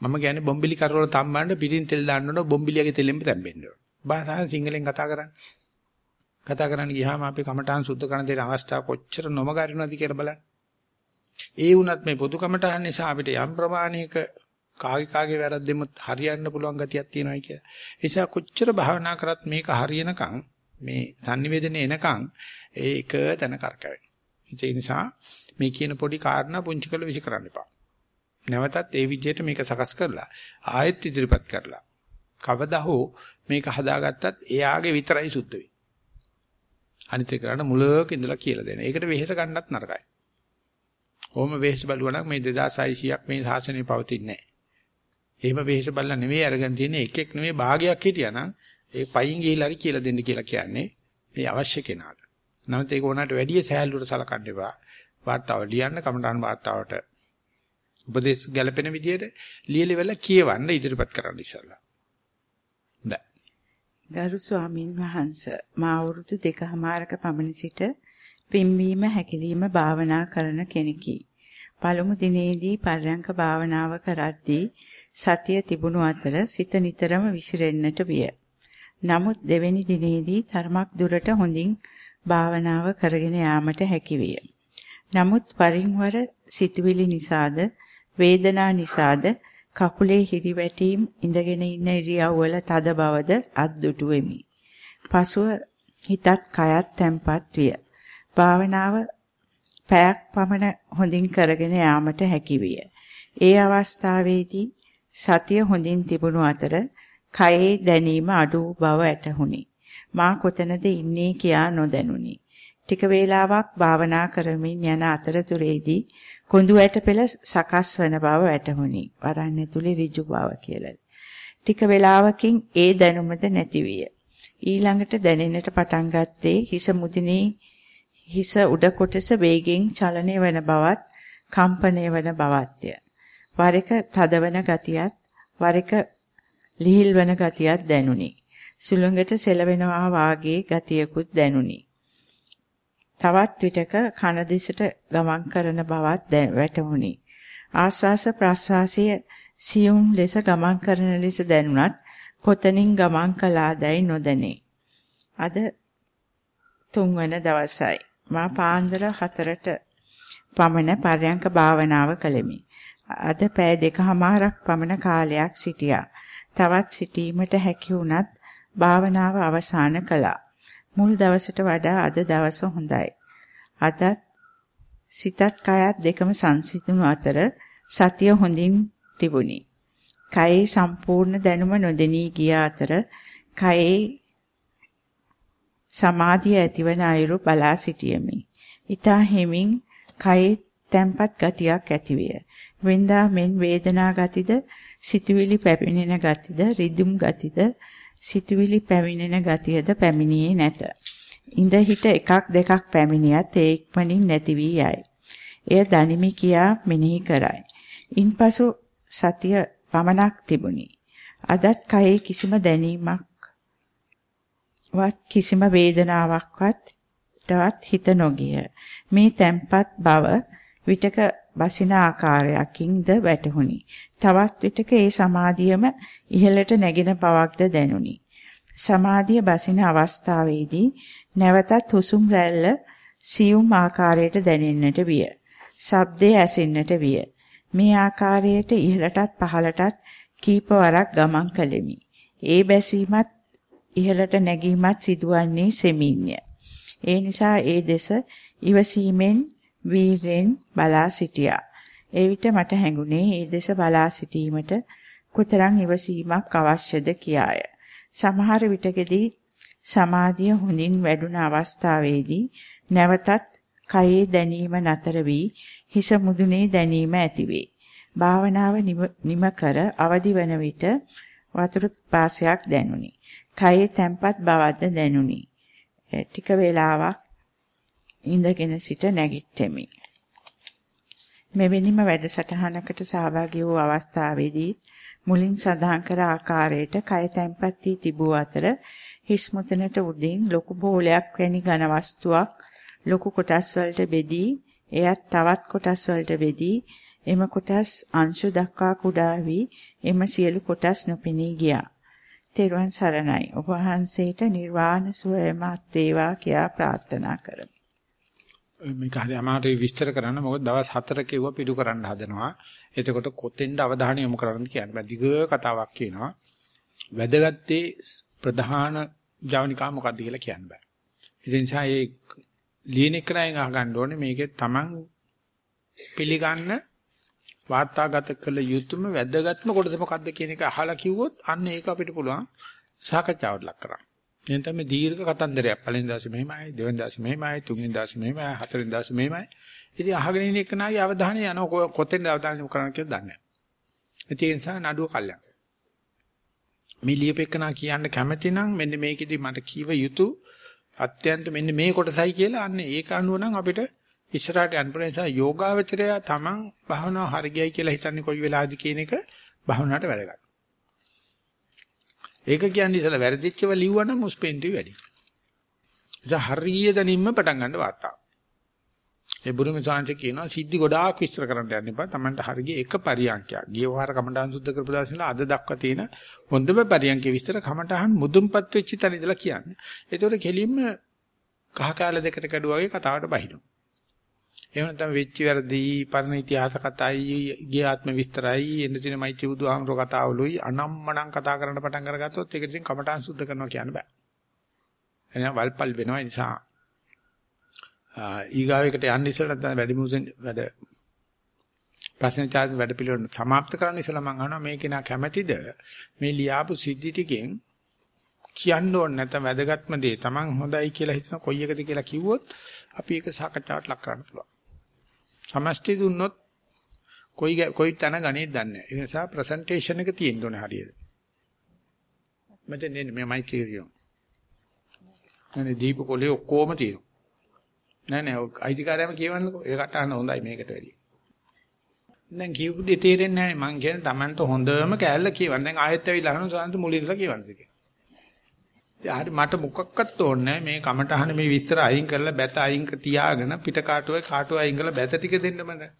A: මම කියන්නේ බොම්බිලි කරවල තම්බන්න පිටින් තෙල් දාන්න ඕන බොම්බිලියගේ තෙලෙන්ම තැම්බෙන්න ඕන. භාෂාවෙන් සිංහලෙන් කතා කරන්නේ. කතා කරන්න ගියාම අපි කමඨාන් සුද්ධ කරන දෙන අවස්ථාව කොච්චර නොමගරිනවද කියලා බලන්න. ඒ වුණත් මේ පොදු කමඨාන් නිසා අපිට යම් ප්‍රමාණයක කාගේ කාගේ වැරද්දෙම හරියන්න පුළුවන් ගතියක් තියෙනවා කියලා. ඒ නිසා කොච්චර භාවනා කරත් මේක හරියනකම් මේ sannivedana එනකන් ඒ එක තැන කරකැවෙන. ඒ නිසා මේ කියන පොඩි කාරණා පුංචි කරලා විසි කරන්න එපා. නැවතත් ඒ විදිහට මේක සකස් කරලා ආයෙත් ඉදිරිපත් කරලා කවදා හෝ මේක හදාගත්තත් එයාගේ විතරයි සුද්ධ වෙන්නේ. අනිත් එකට මුලක ඉඳලා කියලා දෙන. ඒකට වෙහෙස ගන්නත් නරකයි. ඕම වෙහෙස බලුවා නම් මේ 2600ක් මේ ශාසනය පවතින්නේ නැහැ. එහෙම වෙහෙස බලලා නෙවෙයි අරගෙන තියෙන්නේ එක එක නෙවෙයි භාගයක් හිටියානම් ඒ පයින් ගිහිල්ලා හරි කියලා දෙන්න කියලා කියන්නේ මේ අවශ්‍ය කෙනාට. නැත්නම් ඒක ඕනකට වැඩි සෑහලුවට සලකන්න එපා. වාර්තාව ලියන්න කමටහන් වාර්තාවට උපදේශ ගැලපෙන විදිහට ලියලිවල කියවන්න ඉදිරිපත් කරන්න ඉස්සල්ලා. දැන්
B: ගරු ස්වාමින් වහන්සේ මා අවුරුදු දෙකමාරක පමණ සිට පිම්වීම හැකිලිම භාවනා කරන කෙනෙකි. පළමු දිනේදී පර්යංක භාවනාව කරද්දී සතිය තිබුණු අතර සිත නිතරම විසිරෙන්නට විය. නමුත් දෙවැනි දිනේදී තරමක් දුරට හොඳින් භාවනාව කරගෙන යාමට හැකි විය. නමුත් වරින් වර සිතුවිලි නිසාද වේදනා නිසාද කකුලේ හිරිවැටීම් ඉඳගෙන ඉන්න ඉරියව්වල තද බවද අද්දුටු වෙමි. පසුව හිතත් කයත් තැම්පත් විය. භාවනාව පැයක් පමණ හොඳින් කරගෙන යාමට හැකි විය. ඒ අවස්ථාවේදී සතිය හොඳින් තිබුණු අතර කයේ දැනීම අඩු බව ඇටහුණි. මා කොතනද ඉන්නේ කියා නොදැනුනි. ටික වේලාවක් භාවනා කරමින් යන අතරතුරේදී කොඳු ඇට පෙළ සකස් වන බව ඇටහුණි. වරන් ඇතුලේ ඍජු බව කියලා. ටික වේලාවකින් ඒ දැනුමද නැති විය. ඊළඟට දැනෙන්නට පටන් ගත්තේ හිස මුදිනේ හිස උඩ කොටස වේගෙන් චලනය වන බවත් කම්පණය වන බවත්ය. වර එක තදවන ගතියත් වර එක ලිහිල් වන ගතියක් දැනුනි. සුළඟට සෙලවෙනවා වාගේ ගතියකුත් දැනුනි. තවත් විටක කන දිසට ගමන් කරන බවක් වැටහුණි. ආස්වාස ප්‍රස්වාසය සියුම් ලෙස ගමන් කරන ලෙස දැනුණත් කොතනින් ගමන් කළාදැයි නොදැනේ. අද තුන්වන දවසයි. මා පාන්දර 4ට පමණ පර්යංක භාවනාව කළෙමි. අද පෑ දෙකමාරක් පමණ කාලයක් සිටියා. තවත් සිටීමට හැකි වුණත් භාවනාව අවසන් කළා. මුල් දවසට වඩා අද දවස හොඳයි. අදත් සිතත් කයත් දෙකම සංසිඳුණු අතර සතිය හොඳින් තිබුණි. කයේ සම්පූර්ණ දැනුම නොදෙනී ගිය අතර කයේ සමාධිය ඇතිවන අයුරු බලා සිටියෙමි. ඊතා හිමින් කයේ තැම්පත් ගතියක් ඇතිවිය. වෙන්දා මෙන් වේදනා ගතිද, සිතුවිලි පැමිණෙන ගතිද, රිදුම් ගතිද, සිතුවිලි පැමිණෙන ගතියද පැමිණියේ නැත. ඉඳ හිට එකක් දෙකක් පැමිණියත් ඒ ඉක්මනින් නැති වී යයි. එය දනිමි කියා මෙනෙහි කරයි. ඉන්පසු සතිය පමණක් තිබුණි. අදත් කයේ කිසිම දැනීමක් වත් කිසිම වේදනාවක්වත් තවත් හිත නොගිය. මේ තැම්පත් බව විටක බසින ආකාරයකින්ද වැටහුණි. තවත් විටක ඒ සමාධියම ඉහළට නැගෙන බවක්ද දැනුනි. සමාධිය බසින අවස්ථාවේදී නැවතත් හුසුම් රැල්ල සියුම් ආකාරයට දැනෙන්නට විය. ශබ්දය ඇසෙන්නට විය. මේ ආකාරයට ඉහළටත් පහළටත් කීපවරක් ගමන් කළෙමි. ඒ බැසීමත් ඉහළට නැගීමත් සිදුවන්නේ සෙමින්ය. ඒ නිසා ඒ දෙස ඉවසීමෙන් වීරෙන් බලා සිටියා. ඒ විට මට හැඟුණේ ඒ දෙස බලා සිටීමට කොතරම් ඉවසීමක් අවශ්‍යද කියාය. සමහර විටකදී සමාධිය හොඳින් වැඩුණ අවස්ථාවේදී නැවතත් කයේ දැනීම නතර වී හිස මුදුනේ දැනීම ඇතිවේ. භාවනාව නිම කර අවදි වන විට වතුර පාසයක් දැනුනි. කයේ තැම්පත් බවක්ද දැනුනි. ටික වේලාවක් ඉඳගෙන සිට නැගිට්ටෙමි. මෙවැනිම වැඩසටහනකට සහභාගී වූ අවස්ථාවේදී මුලින් සඳහන් කර ආකාරයට කය තැම්පත් වී තිබූ අතර හිස් මුතනට උඩින් ලොකු බෝලයක් වැනි ඝන වස්තුවක් ලොකු කොටස් වලට බෙදී එයත් තවත් කොටස් වලට බෙදී එම කොටස් අංශු දක්වා කුඩා වී එම සියලු කොටස් නොපෙනී ගියා. තෙරුවන් සරණයි. ඔබ වහන්සේට නිර්වාණ සුවයමත් වේවා කියා ප්‍රාර්ථනා කරමි.
A: මේක හරි අමාරුයි විස්තර කරන්න මොකද දවස් 4 කිව්ව පිටු කරන්න හදනවා. එතකොට කොතෙන්ද අවධානය යොමු කරන්න කියන්නේ. දිග කතාවක් කියනවා. වැදගත්තේ ප්‍රධාන ජවනිකා මොකක්ද කියලා කියන්න බෑ. ඒ නිසා ඒ ලියන එක නෑන් අහගන්න ඕනේ මේකේ Taman පිළිගන්න වාර්තාගත කළ යුතුම වැදගත්ම කොටස මොකක්ද කියන එක අහලා කිව්වොත් අන්න ඒක අපිට පුළුවන් සාකච්ඡාවට ලක් කරන්න. එහෙනම් තමයි දීර්ඝ කතන්දරයක් පළවෙනි දවසේ මෙහෙමයි, දෙවෙනි දවසේ මෙහෙමයි, තුන්වෙනි දවසේ මෙහෙමයි, හතරවෙනි දවසේ මෙහෙමයි. ඉතින් අහගෙන ඉන්න එකනාගේ අවධානය යනවා කොතෙන්ද අවධානය යොමු කරන්න කියලා දන්නේ නැහැ. ඒ නිසා නඩුව කල්යන. මේ ලියපෙකනා කියන්න කැමති නම් මෙන්න මේකෙදි මට කීව යුතු අත්‍යන්ත මෙන්න මේ කොටසයි කියලා අන්න ඒක අනුව නම් අපිට ඉස්සරහට යන්න පුළුවන් නිසා යෝගාවචරය තමන් භාවනාව හරියයි කියලා හිතන්නේ කොයි වෙලාවද කියන එක භාවනාවට වැදගත්. ඒක කියන්නේ ඉතල වැරදිච්චව ලිව්වනම් මුස්පෙන්ටි වැඩි. ඉතින් හරිය දැනින්ම පටන් ගන්න වාර්තාව. ඒ බුරුම සාංශ කියනවා සිද්ධි ගොඩාක් විස්තර කරන්න යන්න එපා. Tamanට හරිය එක පරියන්කයක්. ගිය වාර කමඩාන් සුද්ධ කරපු දාසිනලා අද දක්වා තියෙන හොඳම පරියන්කේ විස්තර කමටහන් මුදුන්පත් වෙච්ච තැන ඉඳලා කියන්නේ. ඒතකොට කෙලින්ම කහ කාල දෙකට කැඩුවා වගේ කතාවට බහිනවා. එහෙම නැත්නම් වෙච්ච වැරදි පරණ ඉතිහාස කතායි ගිය ආත්ම විස්තරයි එන්න තියෙන මෛත්‍රී බුදුහාමරෝ කතාවලුයි අනම්මනම් කතා කරන්න පටන් අරගත්තොත් ඒක ඉතින් කමටහන් සුද්ධ කරනවා කියන්න බෑ. එහෙනම් වල්පල් වෙනවා ඒ නිසා ඊගාවෙකට යන්න ඉස්සෙල්ලා නැත්නම් වැඩි මුසෙන් වැඩ ප්‍රශ්න චාර්ජ් වැඩ පිළිවෙල සමාප්ත කරන්න ඉස්සෙල්ලා මම අහනවා මේක නා කැමැතිද මේ ලියාපු සිද්ධි ටිකෙන් කියන්න ඕනේ නැත්නම් වැදගත්ම දේ Taman හොඳයි කියලා හිතන කොයි එකද කියලා කිව්වොත් අපි ඒක සාකච්ඡාවට ලක් කරන්න පුළුවන්. සමස්තය දුන්නොත් කොයි කොයි තැන ගණේ දන්නේ නැහැ. ඒ නිසා ප්‍රසන්ටේෂන් එක තියෙන්න ඕනේ හරියට. මෙතන නේ මේ මයික් එක දියෝ. අනේ දීප කොලේ ඔක්කොම තියෙනවා. නෑ නෑ අයිතිකාරයම කියවන්නකෝ. ඒකට අහන්න හොඳයි මේකට වැඩිය. දැන් කියපු දෙය තේරෙන්නේ නැහැ. මං කියන්නේ Tamanට හොඳම කෑල්ල කියවන්න. දැන් ආයෙත් ඇවිල්ලා අහනවා සාන්ත මුලින්දලා කියවන්නද කියලා. හරි මට මොකක්වත් ඕනේ මේ කමටහන මේ විස්තර අයින් කරලා බැත අයින් තියාගෙන පිට කාටුවේ කාටුව අයින් කරලා බැත ටික දෙන්න මට.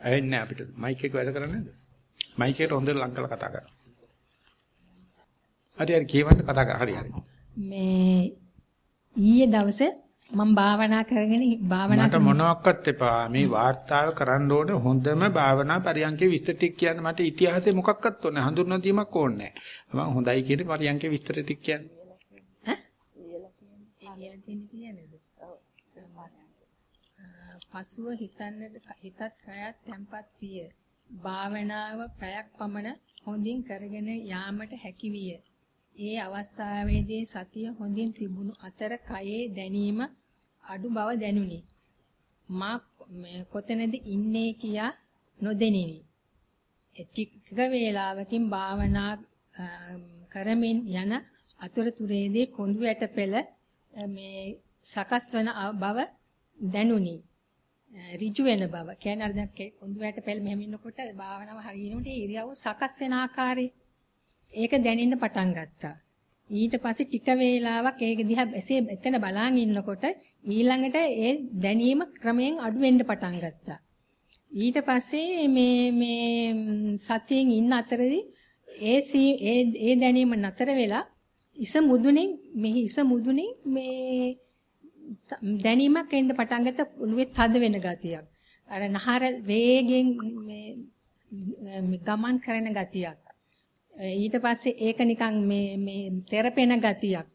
A: ඇහෙන්නේ අපිට මයික් එක වැඩ කරන්නේ නැද්ද? මයික් එකට හොඳට ලං කරලා කතා කරන්න. හරි හරි කියවන්න කතා කර හරි හරි.
C: මේ ඊයේ දවසේ මම භාවනා කරගෙන භාවනා
A: මට මොනවත් එපා. මේ වාර්තාව කරන්න ඕනේ හොඳම භාවනා පරියන්කේ විස්තර ටික කියන්න මට ඉතිහාසෙ මොකක්වත් ඕනේ. හඳුන්වා දීමක් ඕනේ නැහැ. මම හොඳයි කියන පරියන්කේ විස්තර ටික කියන්නේ.
C: පසුව හිතන්නට හිතත් කයත් තැම්පත් විය. භාවනාව පැයක් පමණ හොඳින් කරගෙන යාමට හැකි විය. ඒ අවස්ථාවේදී සතිය හොඳින් තිබුණු අතර කයේ දැනීම අඩු බව දැනුනි. මා කොතැනද ඉන්නේ කියා නොදෙනිනි. ටික වේලාවකින් භාවනා කරමින් යන අතුරුතුරේදී කොඳු ඇට පෙළ මේ සකස් වන බව දැනුනි. ඍජු වෙන බව. කියන්නේ අර දැන් කොඳු ඇට පෙළ මෙහෙම ඉන්නකොට භාවනාව හරියනකොට ඉරියව්ව සකස් වෙන ආකාරය ඒක දැනෙන්න පටන් ගත්තා. ඊට පස්සේ ටික වේලාවක් ඒක දිහා එසේ එතන බලන් ඉන්නකොට ඊළඟට ඒ දැනීම ක්‍රමයෙන් අඩු වෙන්න පටන් ගත්තා. ඊට පස්සේ මේ මේ සතියෙන් ඉන්න අතරදී ඒ ඒ ඒ දැනීම නතර වෙලා ඉස මුදුනේ මෙහි ඉස මුදුනේ මේ දැනීමක් එන්න පටන් ගත්ත ඔළුවේ තද වෙන ගතියක්. අර නහර වේගෙන් මේ ගමන් කරන ගතියක්. ඊට පස්සේ ඒක නිකන් මේ මේ තෙරපෙන ගතියක්.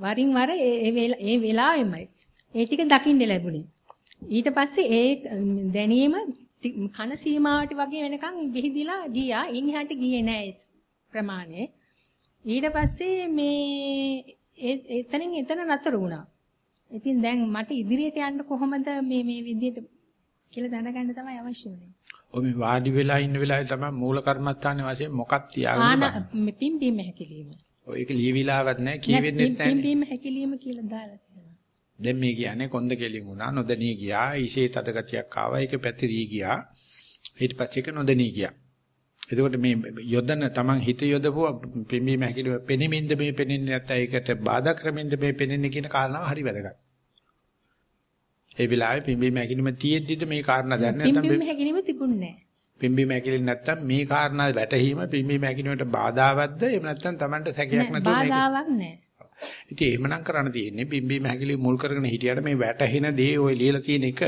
C: වරින් වර ඒ වෙලාවෙමයි ඒ ටික දකින්න ලැබුණේ. ඊට පස්සේ ඒ දැනීම කන සීමාවට වගේ වෙනකන් විහිදිලා ගියා. ඉන්හාට ගියේ නෑ ප්‍රමාණය. ඊට පස්සේ මේ එතනින් එතන නතර වුණා. ඉතින් දැන් මට ඉදිරියට යන්න කොහොමද මේ මේ විදිහට කියලා දැනගන්න තමයි අවශ්‍ය වුනේ.
A: ඔය මේ වාඩි වෙලා ඉන්න වෙලාවේ තමයි මූල කර්මස්ථානයේ වශයෙන් මොකක් තියාගන්න
C: ආන පිම්බීම හැකිලිම.
A: ඒක ලියවිලාවක් නැහැ කියවෙන්නේ නැහැ.
C: පිම්බීම හැකිලිම කියලා දාලා තියෙනවා.
A: දැන් මේ කියන්නේ කොන්ද කෙලින් වුණා නොදැනී ගියා ඊසේ තද ගතියක් ආවා ඒක පැතිරී ගියා ඊට පස්සේ ඒක නොදැනී ගියා. එතකොට මේ යොදන තමන් හිත යොදපුව පිම්බීම හැකිලිම පෙනෙමින්ද මේ පෙනෙන්නේ නැත්නම් ඒකට බාධා කරමින්ද මේ පෙනෙන්නේ කියන කාරණාව හරි වැදගත්. ඒ වෙලාවේ පිම්බීම හැකිලිම තියෙද්දිද මේ කාරණා දැන නැත්නම්
C: පිම්බීම හැකිලිම තිබුණේ නැහැ.
A: පිම්බීම හැකිලින් නැත්නම් මේ කාරණා වැටහීම පිම්බීම හැකිලිමට බාධාවත්ද එහෙම නැත්නම් Tamanට සැකයක් නැතුව මේක
C: බාධාවක් නැහැ.
A: ඉතින් එහෙමනම් කරන්න තියෙන්නේ පිම්බීම හැකිලිම මුල් කරගෙන හිටියට මේ වැටහෙන දේ ඔය ලියලා තියෙන එක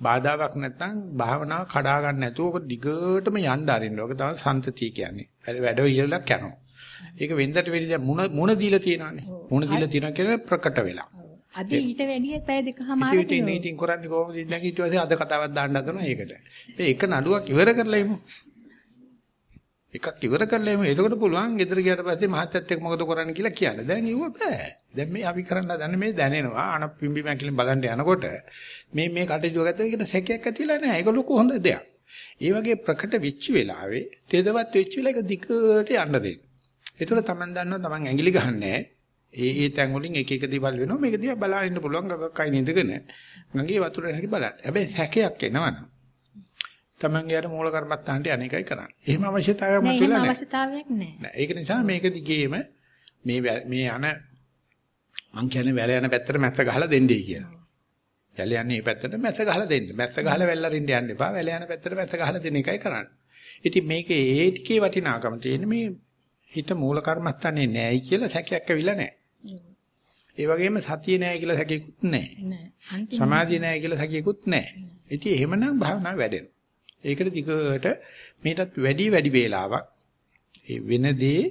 A: බාධාවක් නැත්නම් භාවනාව කඩා ගන්න නැතුව ඔක දිගටම යන්න අරින්න. ඔක තමයි සම්තතිය කියන්නේ. වැඩ ඉලලක් යනවා. ඒක වෙන්දට වෙඩි දැන් මුණ මුණ දීලා තියෙනවානේ. මුණ දීලා තියෙනවා කියන්නේ ප්‍රකට වෙලා.
C: අද ඊට වැඩිය පැය දෙකමාරක්
A: ඉතින් ඉතින් ඉතින් කරන්නේ කොහොමද දැන් ඊට පස්සේ අද කතාවක් දාන්න හදනවා ඒකට. මේ එක නඩුවක් ඉවර කරලා එමු. එකක් ඉවර කරලා එමු. එතකොට පුළුවන් ගෙදර ගියාට පස්සේ මහත්යත් එක්ක මොකද කරන්න කියලා කියන්න. දැන් ඉව බෑ. දැන් මේ අපි කරන්න හදන්නේ මේ දැනෙනවා. අන පිම්බි මැකිලින් බලන්න යනකොට මේ මේ කටයුතු ගත්තා ඒකට සැකයක් ඇතිලා නැහැ. ඒක ලොකු හොඳ දෙයක්. ඒ වගේ ප්‍රකට වෙච්ච වෙලාවේ තේදවත් වෙච්ච වෙලාවක දිගට යන්න දෙන්න. ඒතකොට Taman දන්නවා Taman ඇඟිලි ගහන්නේ ඒ ඒ තැන් වලින් එක එක දේවල් වෙනවා මේක දිහා බලාගෙන ඉන්න පුළුවන් ගගක් අයින් ඉඳගෙන ගඟේ වතුරේ හැටි බලන්න. හැබැයි සැකයක් එනවනම් තමන්ගේ අර මූල කර්මත්තාන්ට අනේකයි කරන්නේ. එහෙම අවශ්‍යතාවයක් මතුවලා නැහැ.
C: එහෙම අවශ්‍යතාවයක් නැහැ.
A: නෑ ඒක නිසා මේක දිගේම මේ මේ යන මං කියන්නේ වැල යන පැත්තට මැස්ස ගහලා දෙන්නයි කියලා. වැල යන්නේ මේ පැත්තට මැස්ස ගහලා දෙන්න. මැස්ස ගහලා වැල්ලරින්න යන්න එපා. වැල යන පැත්තට මැස්ස ගහලා දෙන එකයි කරන්නේ. ඉතින් මේකේ ඒ ටිකේ වටිනාකම තියෙන්නේ මේ හිත මූල කර්මස්ථානේ නෑයි කියලා සැකයක් ඇවිල්ලා නෑ. ඒ වගේම සතිය නෑ කියලා සැකයක්වත් නෑ.
C: නෑ.
A: සමාධිය නෑ කියලා සැකයක්වත් නෑ. ඉතින් එහෙමනම් භාවනාව වැඩෙනවා. ඒකට දිගට මේකටත් වැඩි වැඩි වේලාවක් ඒ වෙනදී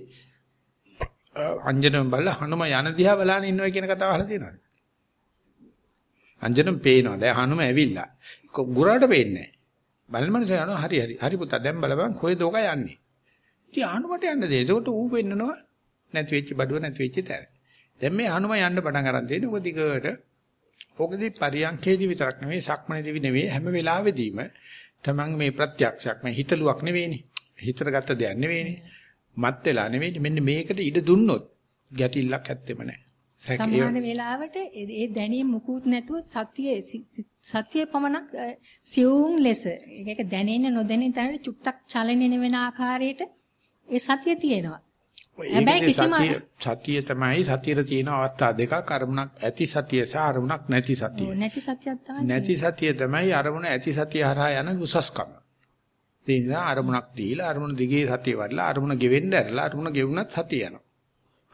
A: අංජනම් බල්ල හනුම යන දිහා බලන ඉන්නවා කියන කතාව අහලා තියෙනවද? අංජනම් පේනවා. දැන් හනුම ඇවිල්ලා. ගුරාට පේන්නේ නැහැ. බලන මනුස්සය යනවා හරි හරි. හරි පුතා දැන් බලපන් කොහෙද ඔක යන්නේ? ඉතින් හනුමට යන්න දෙයි. ඒකට ඌ වෙන්නනවා නැති වෙච්ච බඩුව නැති වෙච්ච තැන. දැන් මේ හනුම යන්න පටන් ගන්න තියෙන්නේ. ඔක දිගට ඕකදී පරියන්කේදී විතරක් නෙවෙයි සක්මනේදී නෙවෙයි හැම වෙලාවෙදීම තමන් මේ ප්‍රත්‍යක්ෂයක් මේ හිතලුවක් නෙවෙයිනේ. හිතට ගත්ත දෙයක් නෙවෙයිනේ. මත් වෙලා නෙවෙයි මෙන්න මේකට ඉඩ දුන්නොත් ගැටිල්ලක් ඇත්තෙම නැහැ.
C: සමාන වෙලාවට ඒ දැනීම මුකුත් නැතුව සතිය සතිය පමණක් සියුම් ලෙස ඒක දැනෙන්න නොදැනෙන තැනට චුට්ටක් චලනය වෙන ආකාරයට ඒ සතිය තියෙනවා.
A: හැබැයි කිසිම සතිය තමයි සතියේ තියෙන අවස්ථා දෙකක් අරමුණක් ඇති සතිය සහ අරමුණක් නැති සතිය.
C: නැති සතියක් තමයි.
A: නැති සතිය තමයි අරමුණ ඇති සතිය හරහා යන උසස්කම. ඒ නිසා අරමුණක් දීලා අරමුණ දිගේ සතිය වඩලා අරමුණ ගෙවෙන්න ඇරලා අරමුණ ගෙවුනත් සතිය යනවා.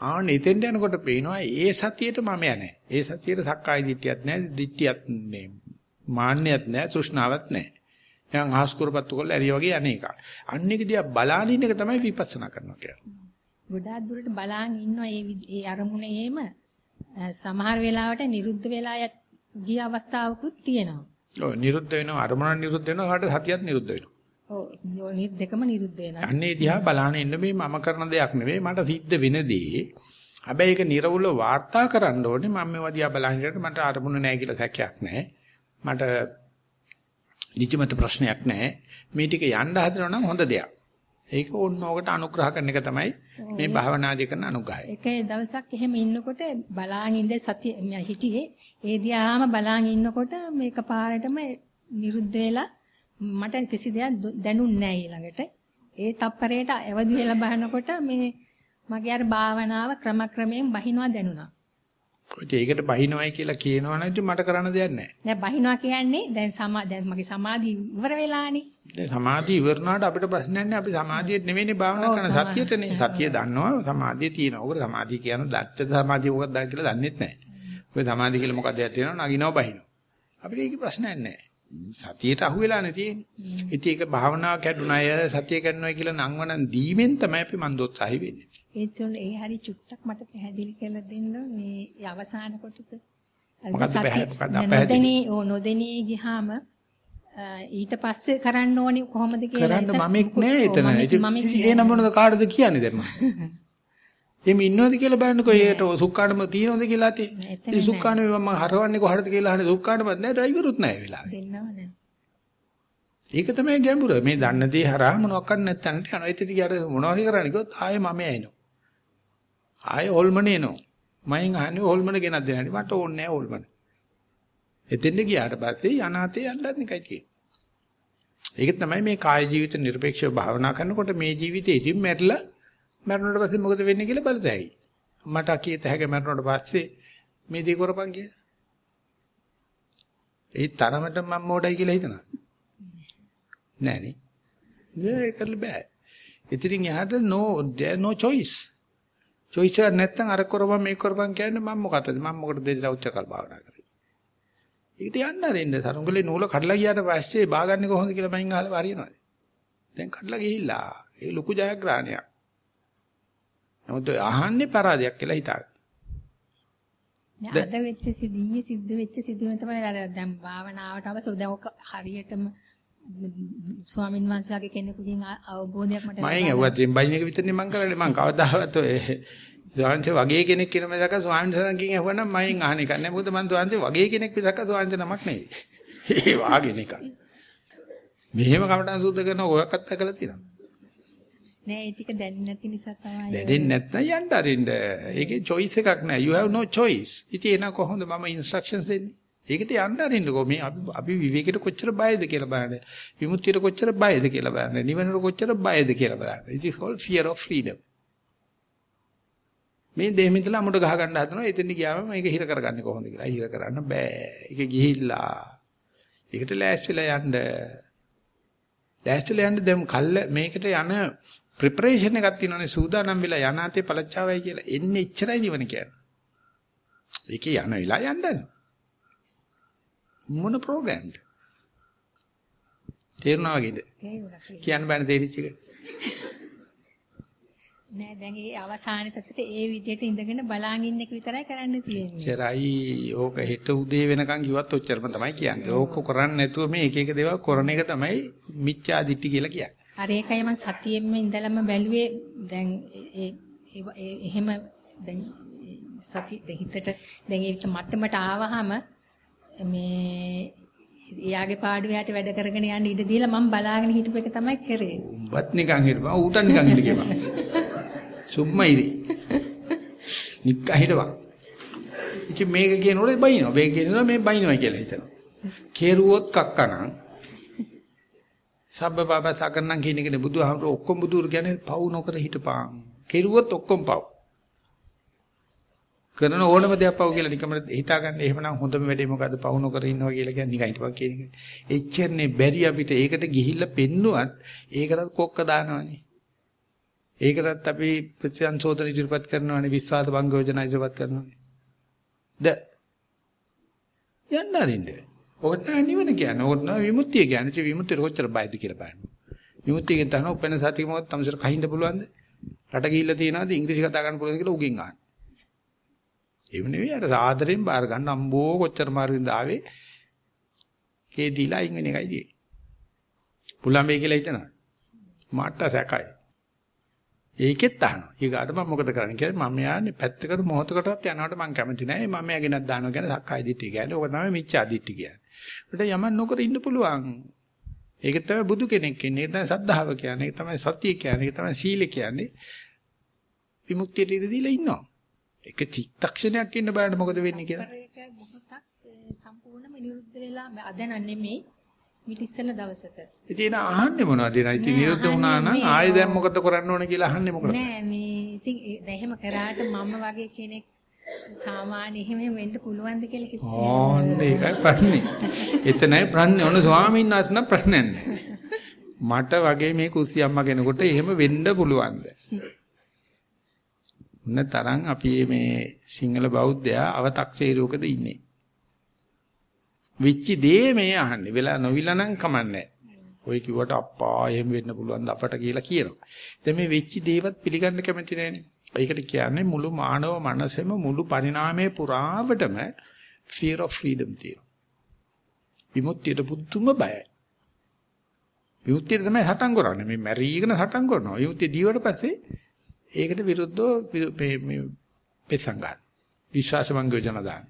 A: ආන්න එතෙන්ට යනකොට පේනවා ඒ සතියට මම යන්නේ. ඒ සතියට සක්කාය දිට්ඨියක් නැහැ, දිට්ඨියක් නේ. මාන්නයක් නැහැ, තෘෂ්ණාවක් නැහැ. නිකන් ආස්කුරපත්තු කරලා ඇරිය වගේ අනේක. අන්න එක දිහා බලාගෙන එක තමයි විපස්සනා කරනවා කියන්නේ.
C: ගොඩාක් දුරට බලාගෙන ඉන්නවා ඒ ඒ අරමුණේම සමහර වෙලාවට නිරුද්ධ වෙලා ගිය අවස්ථාවකුත් තියෙනවා.
A: ඔව් නිරුද්ධ වෙනවා අරමුණ නිරුද්ධ වෙනවා ඊට සතියත් නිරුද්ධ වෙනවා.
C: ඔව් දෙකම නිරුද්ධ වෙනවා.
A: අන්නේ දිහා බලාගෙන ඉන්න මේ මම කරන දෙයක් නෙවෙයි මට සිද්ධ වෙන දේ. හැබැයි ඒක නිර්වුල වාර්තා කරන්න ඕනේ මම මේවා දිහා බලාගෙන මට අරමුණ නැහැ කියලා සැකයක් නැහැ. මට නිජමත ප්‍රශ්නයක් නැහැ. මේ ටික යන්න හදනවා නම් හොඳ දෙයක්. ඒක ඕනෝකට අනුග්‍රහ කරන එක තමයි මේ භාවනාදී කරන අනුග්‍රහය.
C: එක දවසක් එහෙම ඉන්නකොට බලාගෙන ඉඳ සතිය හිටියේ ඒ දිහාම බලාගෙන ඉන්නකොට මේක පාරටම නිරුද්ධ වෙලා මට කිසි දෙයක් දැනුන්නේ නැහැ ඊළඟට. ඒ තප්පරයට අවදි වෙලා බලනකොට මේ මගේ අර භාවනාව ක්‍රමක්‍රමයෙන් බහිනවා දැනුණා.
A: ඒකට බහිනවයි කියලා කියනවනම් මට කරන්න දෙයක් නැහැ.
C: දැන් බහිනවා කියන්නේ දැන් සමා දැන් මගේ සමාධිය ඉවර වෙලානේ.
A: දැන් සමාධිය ඉවරනාට අපිට ප්‍රශ්නයක් නැහැ. අපි සමාධියට නෙවෙයිනේ භාවනා කරන සතියටනේ. සතිය දන්නවා සමාධිය තියෙනවා. ඔකට සමාධිය කියන දත්ත සමාධිය මොකක්ද කියලා දන්නෙත් නැහැ. ඔය සමාධිය කියලා මොකක්ද තියෙනවා නගිනවා බහිනවා. අපිට ඒක ප්‍රශ්නයක් නැහැ. සතියට අහු වෙලානේ තියෙන්නේ. ඉතින් ඒක භාවනාව කැඩුණාය සතිය කැඩුණාය කියලා නංවනන් දීමෙන් තමයි අපි මන්දෝත්සාහි වෙන්නේ.
C: ඒ තුන ඒ හරි චුට්ටක් මට පැහැදිලි කරලා දෙන්න මේ අවසාන කොටස.
A: පැහැදිලි?
C: ඕ නොදෙනී ගියාම ඊට පස්සේ කරන්න ඕනේ කොහොමද කියලා
A: කරන්න මමෙක් නෑ එතන. ඒ නම මොනද කාටද කියන්නේ දැන් මම? *laughs* එimhe ඉන්නවද කියලා බලන්නකෝ ඒකට සුක්කාඩම තියෙනවද කියලා ඇති. ඒ සුක්කාඩම මම හරවන්නේ කොහටද කියලා අහන්නේ සුක්කාඩමත් නෑ ඩ්‍රයිවරුත් නෑ වෙලාවේ.
C: දෙන්නව නෑ.
A: ඒක තමයි ගැඹුර. මේ දන්න දේ හරහා මොනවක් කරන්න නැත්නම් යනවා. ඒත් ටිකට මොනවද කරන්නේ කිව්වොත් ආයේ මම ඇිනෝ. ආයෙ ඕල්මන එනවා. මයින් අහන්නේ ඕල්මන ගෙනත් දෙන්න. මට ඕනේ නැහැ ඕල්මන. එතෙන්ද ගියාට පස්සේ අනාතේ යන්නත් එකයි තියෙන්නේ. ඒක තමයි මේ කාය ජීවිත නිර්පේක්ෂව භාවනා කරනකොට මේ ජීවිතේදී මැරිලා මැරුණට පස්සේ මොකද වෙන්නේ කියලා බලතැයි. මට අකියත හැක මැරුණට පස්සේ මේ දේ කරපන් කිය. ඒ තරමට මම මොඩයි කියලා හිතනවා. නෑනේ. නෑ කරලා බෑ. ඉතින් එහාට no there no choice. Choice එක නැත්තම් අර කරපන් මේක කරපන් කියන්නේ මම මොකටද මම මොකටද දෙදා උච්චකල් භාවනා කරේ. ඒකට යන්න අරින්න සරුංගලේ නූල කඩලා ගියාට පස්සේ බාගන්නේ කොහොමද කියලා මයින් අහලා හරියනවාද? දැන් කඩලා ගිහිල්ලා ඒ ලොකු ජයග්‍රහණයක්. නමුත් අහන්නේ පරාදයක් කියලා හිතාගන්න.
C: අද වෙච්ච සිද්ධිය සිද්ධ වෙච්ච සිදුවීම තමයි අර දැන් භාවනාවට අවශ්‍ය දැන් ඔක හරියටම ස්වාමින් වහන්සේගේ කෙනෙකුගෙන් අවබෝධයක් මට
A: මම ඇහුවත් බයින් එක විතරනේ මම කරන්නේ. මම කවදාවත් ඔය ස්වාමීන් වගේ කෙනෙක් කියන මේක ස්වාමීන් වහන්සේගෙන් ඇහුවනම් මම අහන එක නෑ. මොකද මම ස්වාමීන් වගේ කෙනෙක් විතරක් ස්වාමීන් නමක් නෙවෙයි. *laughs* ඒ වාගෙන එක මෙහෙම කමටන් සුද්ධ කරන ඔයක්වත් අකලා තියෙනවා.
C: නෑ ඒ ටික දැනෙන්නේ නැති නිසා තමයි
A: දැනෙන්නේ නැත්නම් යන්න අරින්න. ඒකේ choice එකක් නෑ. You have no choice. ඉතින් එන කොහොමද? මම instructions දෙන්නේ ඒකට යන්න අරින්නකෝ මේ අපි අපි විවේකයට කොච්චර බයද කියලා බලන්න. විමුක්තියට කොච්චර බයද කියලා බලන්න. නිවනට කොච්චර බයද කියලා බලන්න. it is called fear of freedom. මේ දෙහිමින්දලා අමුඩ ගහ ගන්න හදනවා. එතෙන් ගියාම මේක හිර කරගන්නේ කොහොමද කියලා. හිර කරන්න බෑ. ඒක ගිහිල්ලා. ඒකට ලෑස්තිලා යන්න. ලෑස්තිලා යන්න දැන් කල්ල මේකට යන ප්‍රිපරේෂන් එකක් තියෙනවානේ සූදානම් වෙලා යන අතේ පළච්චාවයි කියලා. එන්නේ එච්චරයි නිවන කියන්නේ. ඒකේ යන වෙලා යන්නනේ. මොන ප්‍රෝග්‍රෑම්ද? තේරුණා වගේද? කියන්න බෑනේ තේරිච්ච එක.
C: නෑ දැන් ඒ අවසාන පැත්තට ඒ විදිහට ඉඳගෙන බලාගෙන ඉන්න එක විතරයි කරන්න තියෙන්නේ.
A: චරයි ඕක හෙට උදේ වෙනකන් කිව්වත් ඔච්චරම තමයි කියන්නේ. ඕක කරන්නේ නැතුව මේ එක එක දේවල් කරන එක තමයි මිච්ඡා දිට්ඨි කියලා කියන්නේ.
C: අර ඒකයි මම සතියෙම ඉඳලම බැලුවේ දැන් ඒ එහෙම දැන් සති හිතට දැන් ඒ මට්ටමට ආවහම මේ එයාගේ පාඩුවේ යට වැඩ කරගෙන යන්න ඉඩ දීලා මම බලාගෙන හිටපු එක තමයි කරේ.
A: උඹත් නිකන් හිටපන් ඌට නිකන් හිට කියපන්. සුම්මයිරි. නික්ක හිටපන්. ඉතින් මේක කියනකොට බයිනවා. මේක කියනවා මේ බයිනවා කියලා හිතනවා. කෙරුවොත් කක්කනම් සබ්බ පාප සකරනම් කියන එකනේ බුදුහාමුදුර ඔක්කොම බුදුර කියන්නේ පව් නොකර හිටපන්. කෙරුවොත් ඔක්කොම පව්. කරන ඕනම දෙයක් පව් කියලා නිකම්ම හිතාගන්න එහෙමනම් හොඳම වැඩේ මොකද්ද පව් නොකර ඉන්නවා කියලා කියන්නේ නිකන් හිටපන් කියන එක. එච්චරනේ බැරි අපිට ඒකට ගිහිල්ලා පෙන්නුවත් ඒකටත් කොක්ක දානවනේ. ඒකටත් අපි ප්‍රතිසංශෝධන ඉදිරිපත් කරනවානේ විශ්වාස භංග යෝජනා ඉදිරිපත් කරනවානේ. ද යන්න අරින්න. ඔක තමයි නිවන කියන්නේ. ඔක තමයි විමුක්තිය කියන්නේ. ඒ විමුක්තිය කොච්චර බයද කියලා බලන්න. විමුක්තියෙන් තමයි උපෙන සතිය මොකද තමසර කහින්න පුළුවන්ද? රට ගිහිල්ලා තියනවාද ඉංග්‍රීසි කතා කරන්න පුළුවන්ද කියලා උගෙන් අහන්න. ඒව නෙවෙයි අර සාදරෙන් බාර ගන්න අම්බෝ කොච්චර මාර්ගෙන්ද ආවේ. ඒ දීලා අයින් වෙන එකයි තියෙන්නේ. පුළුවන් මේ කියලා හිතනවා. මාට්ට සැකයි. ඒකෙත් අහනවා. ඊගාට මම මොකද කරන්නේ කියලා මම යන්නේ පැත්තකට මොහොතකටවත් යනකොට මම කැමති නැහැ. මම යගෙනක් දානවා කියන්නේ සක්කාය දිට්ඨිය කියන්නේ. ඕක තමයි මිච්ඡා දිට්ඨිය කියන්නේ. ඒකට යමන් නොකර ඉන්න පුළුවන්. ඒක තමයි බුදු කෙනෙක් කියන්නේ. ඒක තමයි සද්ධාව කියන්නේ. ඒක තමයි සතිය කියන්නේ. ඒක තමයි සීල කියන්නේ. විමුක්තියට ඉඳ දීලා ඉන්නවා. එක චිත්තක්ෂණයක් ඉන්න බලන්න මොකද වෙන්නේ කියලා.
C: ඒක මොහොතක් සම්පූර්ණයෙන්ම නිරුද්ධ වෙලා අද නැන්නේ මිට ඉස්සෙල්ලා දවසක.
A: ඉතින් අහන්නේ මොනවද? ඉතින් විරුද්ධ වුණා නම් ආයෙ දැන් මොකද කරන්න ඕන කියලා අහන්නේ මොකද?
C: නෑ මේ ඉතින් දැන් එහෙම කරාට මම වගේ කෙනෙක් සාමාන්‍ය එහෙම වෙන්න පුළුවන්ද කියලා හිතේ.
A: ඕන්න ඒකයි ප්‍රශ්නේ. එතනයි ප්‍රශ්නේ. ඔන්න ස්වාමීන් වහන්සේ නම් ප්‍රශ්නයක් නෑ. මට වගේ මේ කුස්සිය අම්මා කෙනෙකුට එහෙම වෙන්න පුළුවන්ද? උන්න තරම් අපි මේ සිංහල බෞද්ධයා අව탁සේරුවකද ඉන්නේ. විච්චි දේ මේ අහන්නේ. වෙලා නොවිලා නම් කමන්නේ ඔය කිව්වට අප්පා එහෙම වෙන්න පුළුවන් අපට කියලා කියනවා. දැන් මේ වෙච්ච දේවත් පිළිගන්න කැමති නෑනේ. ඒකට කියන්නේ මුළු මානව මනසෙම මුළු පරිණාමයේ පුරාවටම fear of freedom තියෙනවා. විමුක්තියට පුදුම බයයි. විමුක්තියට තමයි හටන් කරන්නේ. මේ මැරීගෙන හටන් කරනවා. විමුක්තිය දීවට පස්සේ ඒකට විරුද්ධව මේ මේ පෙසංගාන. විශ්වාසමංග යෝජනා දාන.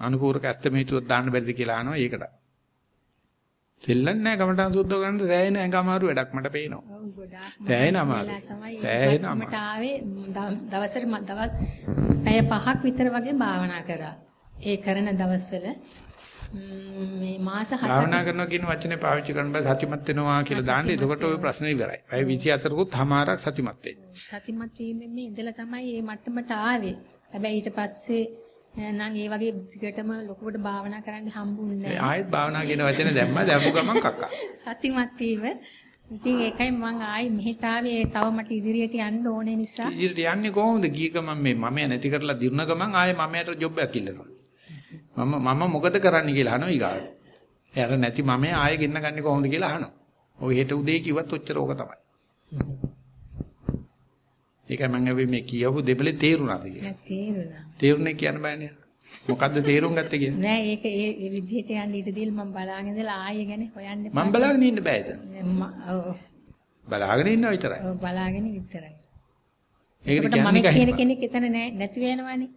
A: අනුපූරක ඇත්ත මේතුවක් දාන්න බැරිද කියලා අහනවා ඒකට. දෙල්ලන්නේ නැහැ කමටහන් සුද්ධ ගන්න සෑහෙන ඇඟ අමාරු වැඩක් මට පේනවා. සෑහෙන අමාරු. සෑහෙන අමාරු.
C: මට ආවේ දවසට දවස් පැය පහක් විතර වගේ භාවනා කරා. ඒ කරන දවස්වල මේ මාස හතක්
A: භාවනා කරනවා කියන වචනේ පාවිච්චි කරන බෑ සතිමත් වෙනවා කියලා දාන්න. එතකොට ওই ප්‍රශ්නේ ඉවරයි. පැය 24කුත් හමාරක් සතිමත් වෙන්න.
C: සතිමත් වීමෙන් මේ ඉඳලා තමයි මේ මට්ටමට ආවේ. හැබැයි ඊට පස්සේ නම් ඒ වගේ දිගටම ලොකුවට භාවනා කරන්න හම්බුන්නේ නැහැ.
A: ආයෙත් භාවනා කියන වචනේ දැම්මා දැම්මු ගමන් කක්කා.
C: සතිමත් වීම. ඉතින් ඒකයි මම ආයි මෙහෙට ආවේ තව මට ඉදිරියට යන්න ඕනේ නිසා.
A: ඉදිරියට යන්නේ කොහොමද? ගිය ගමන් මේ මම නැති කරලා දිනුන ගමන් ආයෙ මමයට ජොබ් එකක් ඉල්ලනවා. මම මම මොකද කරන්න කියලා අහනවා ඊගාට. එයාට නැති මම ආයෙ ගෙන්න ගන්නේ කොහොමද කියලා අහනවා. ඔය හෙට උදේ කිව්වත් ඔච්චර ඕක තමයි. ඒකයි මම අපි මේ කියවපු දෙබලේ තේරුණාද කියලා.
C: තේරුණා.
A: තේරුණේ කියන්න බෑනේ. මොකද්ද තේරුම් ගත්තේ කියන්නේ?
C: නෑ ඒක ඒ විදිහට යන්න ඉඩ දීලා මම බලාගෙන ඉඳලා ආයෙ ගැන හොයන්න
A: මම බලාගෙන ඉන්න බෑ එතන.
C: ඔව්.
A: බලාගෙන ඉන්නවා විතරයි.
C: ඔව් බලාගෙන විතරයි.
A: ඒකට මම
C: කියන කෙනෙක් එතන නැති වෙනවනේ.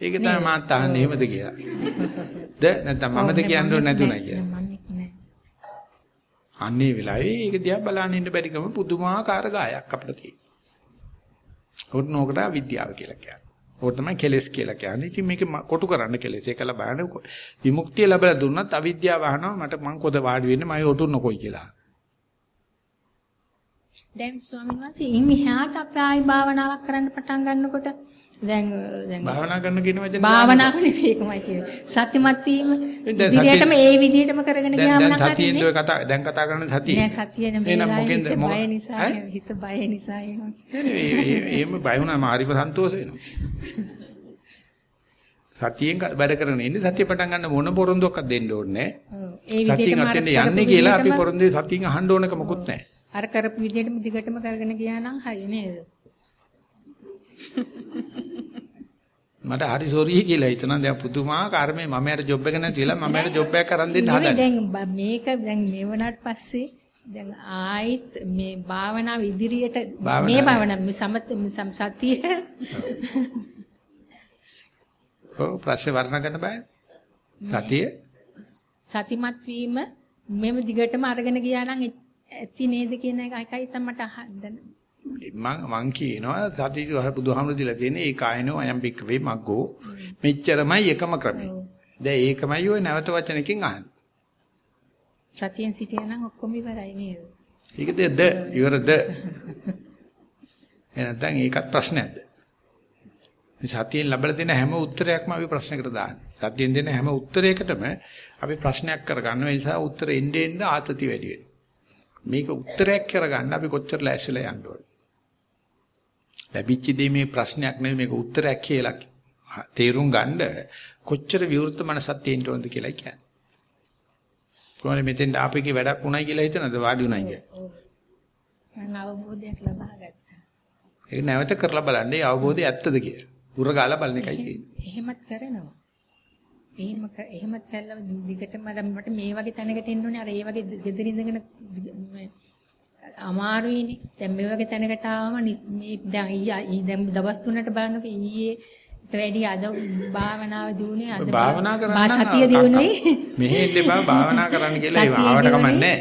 A: ඒක තමයි මාත් අහන්නේ එහෙමද කියලා. ද නැත්නම් මමද කියන්න ඕනේ නැතුණා කියලා. අන්නේ වෙලාවේ ඒක දිහා බලන්න ඉන්න බැරිකම පුදුමාකාර ගායක් අපිට තියෙනවා. උත් නෝකට විද්‍යාව කියලා කියන්නේ. ඕක තමයි කෙලස් කියලා කියන්නේ. ඉතින් මේක කොටු කරන්න කෙලස්. ඒකලා බලන්න විමුක්තිය ලැබලා දුන්නත් අවිද්‍යාව අහනවා මට මං කොද වාඩි වෙන්නේ මම ඔටුන්න කොයි කියලා.
C: දැන් ස්වාමීන් වහන්සේ ඉන් එහාට අපි ආයි භාවනාවක් කරන්න පටන් ගන්නකොට දැන් දැන්
A: භාවනා කරන කියන වචනේ
C: භාවනාව නෙවෙයි ඒකමයි කියන්නේ. සත්‍යමත් වීම ඉදිරියටම ඒ විදිහටම කරගෙන ගියාම නම්
A: සතියෙන් ඔය කතා දැන් කතා කරන සතිය.
C: නෑ සතිය නෙමෙයි. හිත බය නිසා හිත බය නිසා එහෙම.
A: එහෙම බය වුණාම හරිම සන්තෝෂ වෙනවා. සතියෙන් වැඩ කරගෙන ඉන්නේ සතිය පටන් ගන්න මොන පොරොන්දුවක්වත් දෙන්න ඕනේ නෑ. සතියෙන් අතෙන් යන්නේ කියලා අපි පොරොන්දුේ සතියෙන් අහන්න ඕනක මොකුත් නෑ.
C: අර කරපු විදිහටම දිගටම කරගෙන ගියා නම් හරිය නේද?
A: මට හරි සෝරි කියලා හිතනවා. දැන් පුදුමාකාර මේ මමයට ජොබ් එක නැති වෙලා මමයට ජොබ් එකක් කරන් දෙන්න හදන්නේ.
C: දැන් මේක දැන් මේ වුණාට පස්සේ දැන් ආයිත් මේ භාවනාව ඉදිරියට මේ භාවනාව සමත සතිය.
A: ඔව්. ප්‍රශ්නේ වර්ණ ගන්න බෑ. සතිය.
C: සතිමත් වීම මෙම දිගටම අරගෙන ගියා නම් ඇති නේද කියන එකයි තමයි මට
A: මං මං කියනවා සති බුදුහාමුදුරු දීලා තියෙන්නේ ඒ කායනෝ අයම් බික් වේ මග්ගෝ මෙච්චරමයි එකම ක්‍රමය. දැන් ඒකමයි ඔය නැවත වචනකින් අහන්නේ.
C: සතියෙන් සිටියා නම් ඔක්කොම ඉවරයි නේද?
A: ඒකද ද ඉවරද? එහෙනම් ඒකත් ප්‍රශ්නයක්ද? සතියෙන් ලැබලා තියෙන හැම උත්තරයක්ම අපි ප්‍රශ්නකට දාන්නේ. සතියෙන් දෙන හැම උත්තරයකටම අපි ප්‍රශ්නයක් කරගන්න. ඒ නිසා උත්තර එන්නේ එන්නේ ආතති වැඩි වෙනවා. මේක උත්තරයක් කරගන්න අපි කොච්චර ලෑස්තිලා යන්න ඕනේ. ලැබිච්ච දේ මේ ප්‍රශ්නයක් නෙවෙයි මේක උත්තරයක් කියලා තේරුම් ගන්න කොච්චර විවෘත මනසක් තියෙන්න ඕනද කියලා කියන්නේ. කොහොමද මෙතෙන් ආපේකේ වැඩක් උණයි කියලා හිතනද වාඩි උණයි කියලා.
C: මම අවබෝධයක් ලබා ගත්තා.
A: ඒක නැවත කරලා බලන්න ඒ අවබෝධය ඇත්තද කියලා. උරගාලා බලන එකයි තියෙන්නේ.
C: එහෙමත් කරනවා. එහෙම එහෙමත් කළා දිගටම මට මේ වගේ තැනකට එන්න ඕනේ අර ඒ වගේ ගෙදර ඉඳගෙන අමාරුයිනේ. දැන් මේ වගේ තැනකට ආවම මේ දැන් දැන් දවස් තුනට බලනකොට ඊයේ වැඩි අද භාවනාව දිනුනේ අද
A: භාවනා කරන්න
C: සතිය දිනුනේ *laughs*
A: මෙහෙත් එපා භාවනා කරන්න කියලා ඒ ආවට කමන්නේ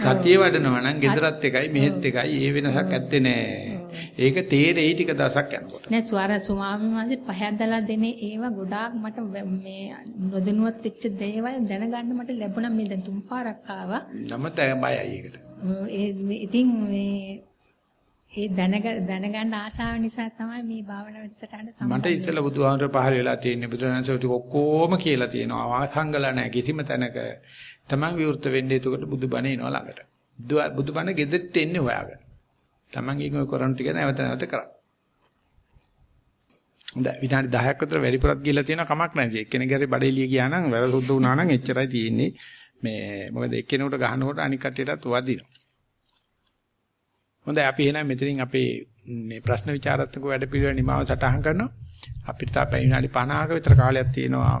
A: සතිය වඩනවා නම් ගෙදරත් එකයි මෙහෙත් එකයි ඒ වෙනසක් ඇත්තේ නෑ ඒක තේරෙයි ටික දවසක් යනකොට.
C: නෑ ස්වර ස්වාමීන් වහන්සේ පහදලා දෙනේ ඒවා ගොඩාක් මට මේ නොදැනුවත් වෙච්ච දේවල් දැනගන්න මට ලැබුණා. මේ දැන් තුන් පාරක් ආවා.
A: නමුත් බයයි ඒකට
C: ඒ ඉතින් මේ ඒ දැනග දැනගන්න ආසාව නිසා තමයි මේ භාවනා වැඩසටහන සම්බන්ධ
A: මට ඉතල බුදුහාමර පහල වෙලා තියෙන්නේ බුදුරජාණන්සේ ටික ඔක්කොම කියලා තියෙනවා. ආසංගල නැහැ කිසිම තැනක. Taman විවෘත වෙන්නේ එතකොට බුදුබණ එනවා ළඟට. බුදුබණ ගෙදෙට්ට එන්නේ හොයාගෙන. Taman ඒක කරන් ටික නැවත නැවත කරා. දැන් විනාඩි 10ක් විතර වැඩිපුරත් ගිහලා තියෙන කමක් නැහැ එක්කෙනෙක් හරි බඩේලිය ගියා නම් වැල සුද්ධ වුණා නම් එච්චරයි තියෙන්නේ. මේ මොකද එක්කෙනෙකුට ගහනකොට අනික් කට්ටියටත් වදිනවා හොඳයි අපි එහෙනම් මෙතනින් අපේ මේ ප්‍රශ්න විචාරාත්මක වැඩ පිළිවෙල නිමාව සටහන් කරනවා. අපිට තාපේ විනාඩි 50ක විතර කාලයක් තියෙනවා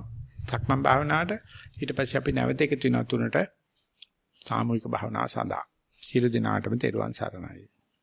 A: සක්මන් භාවනාවට. ඊට පස්සේ අපි නැවත එකතු වෙනවා තුනට සාමූහික භාවනාව සඳහා. සියලු දෙනාටම තෙරුවන් සරණයි.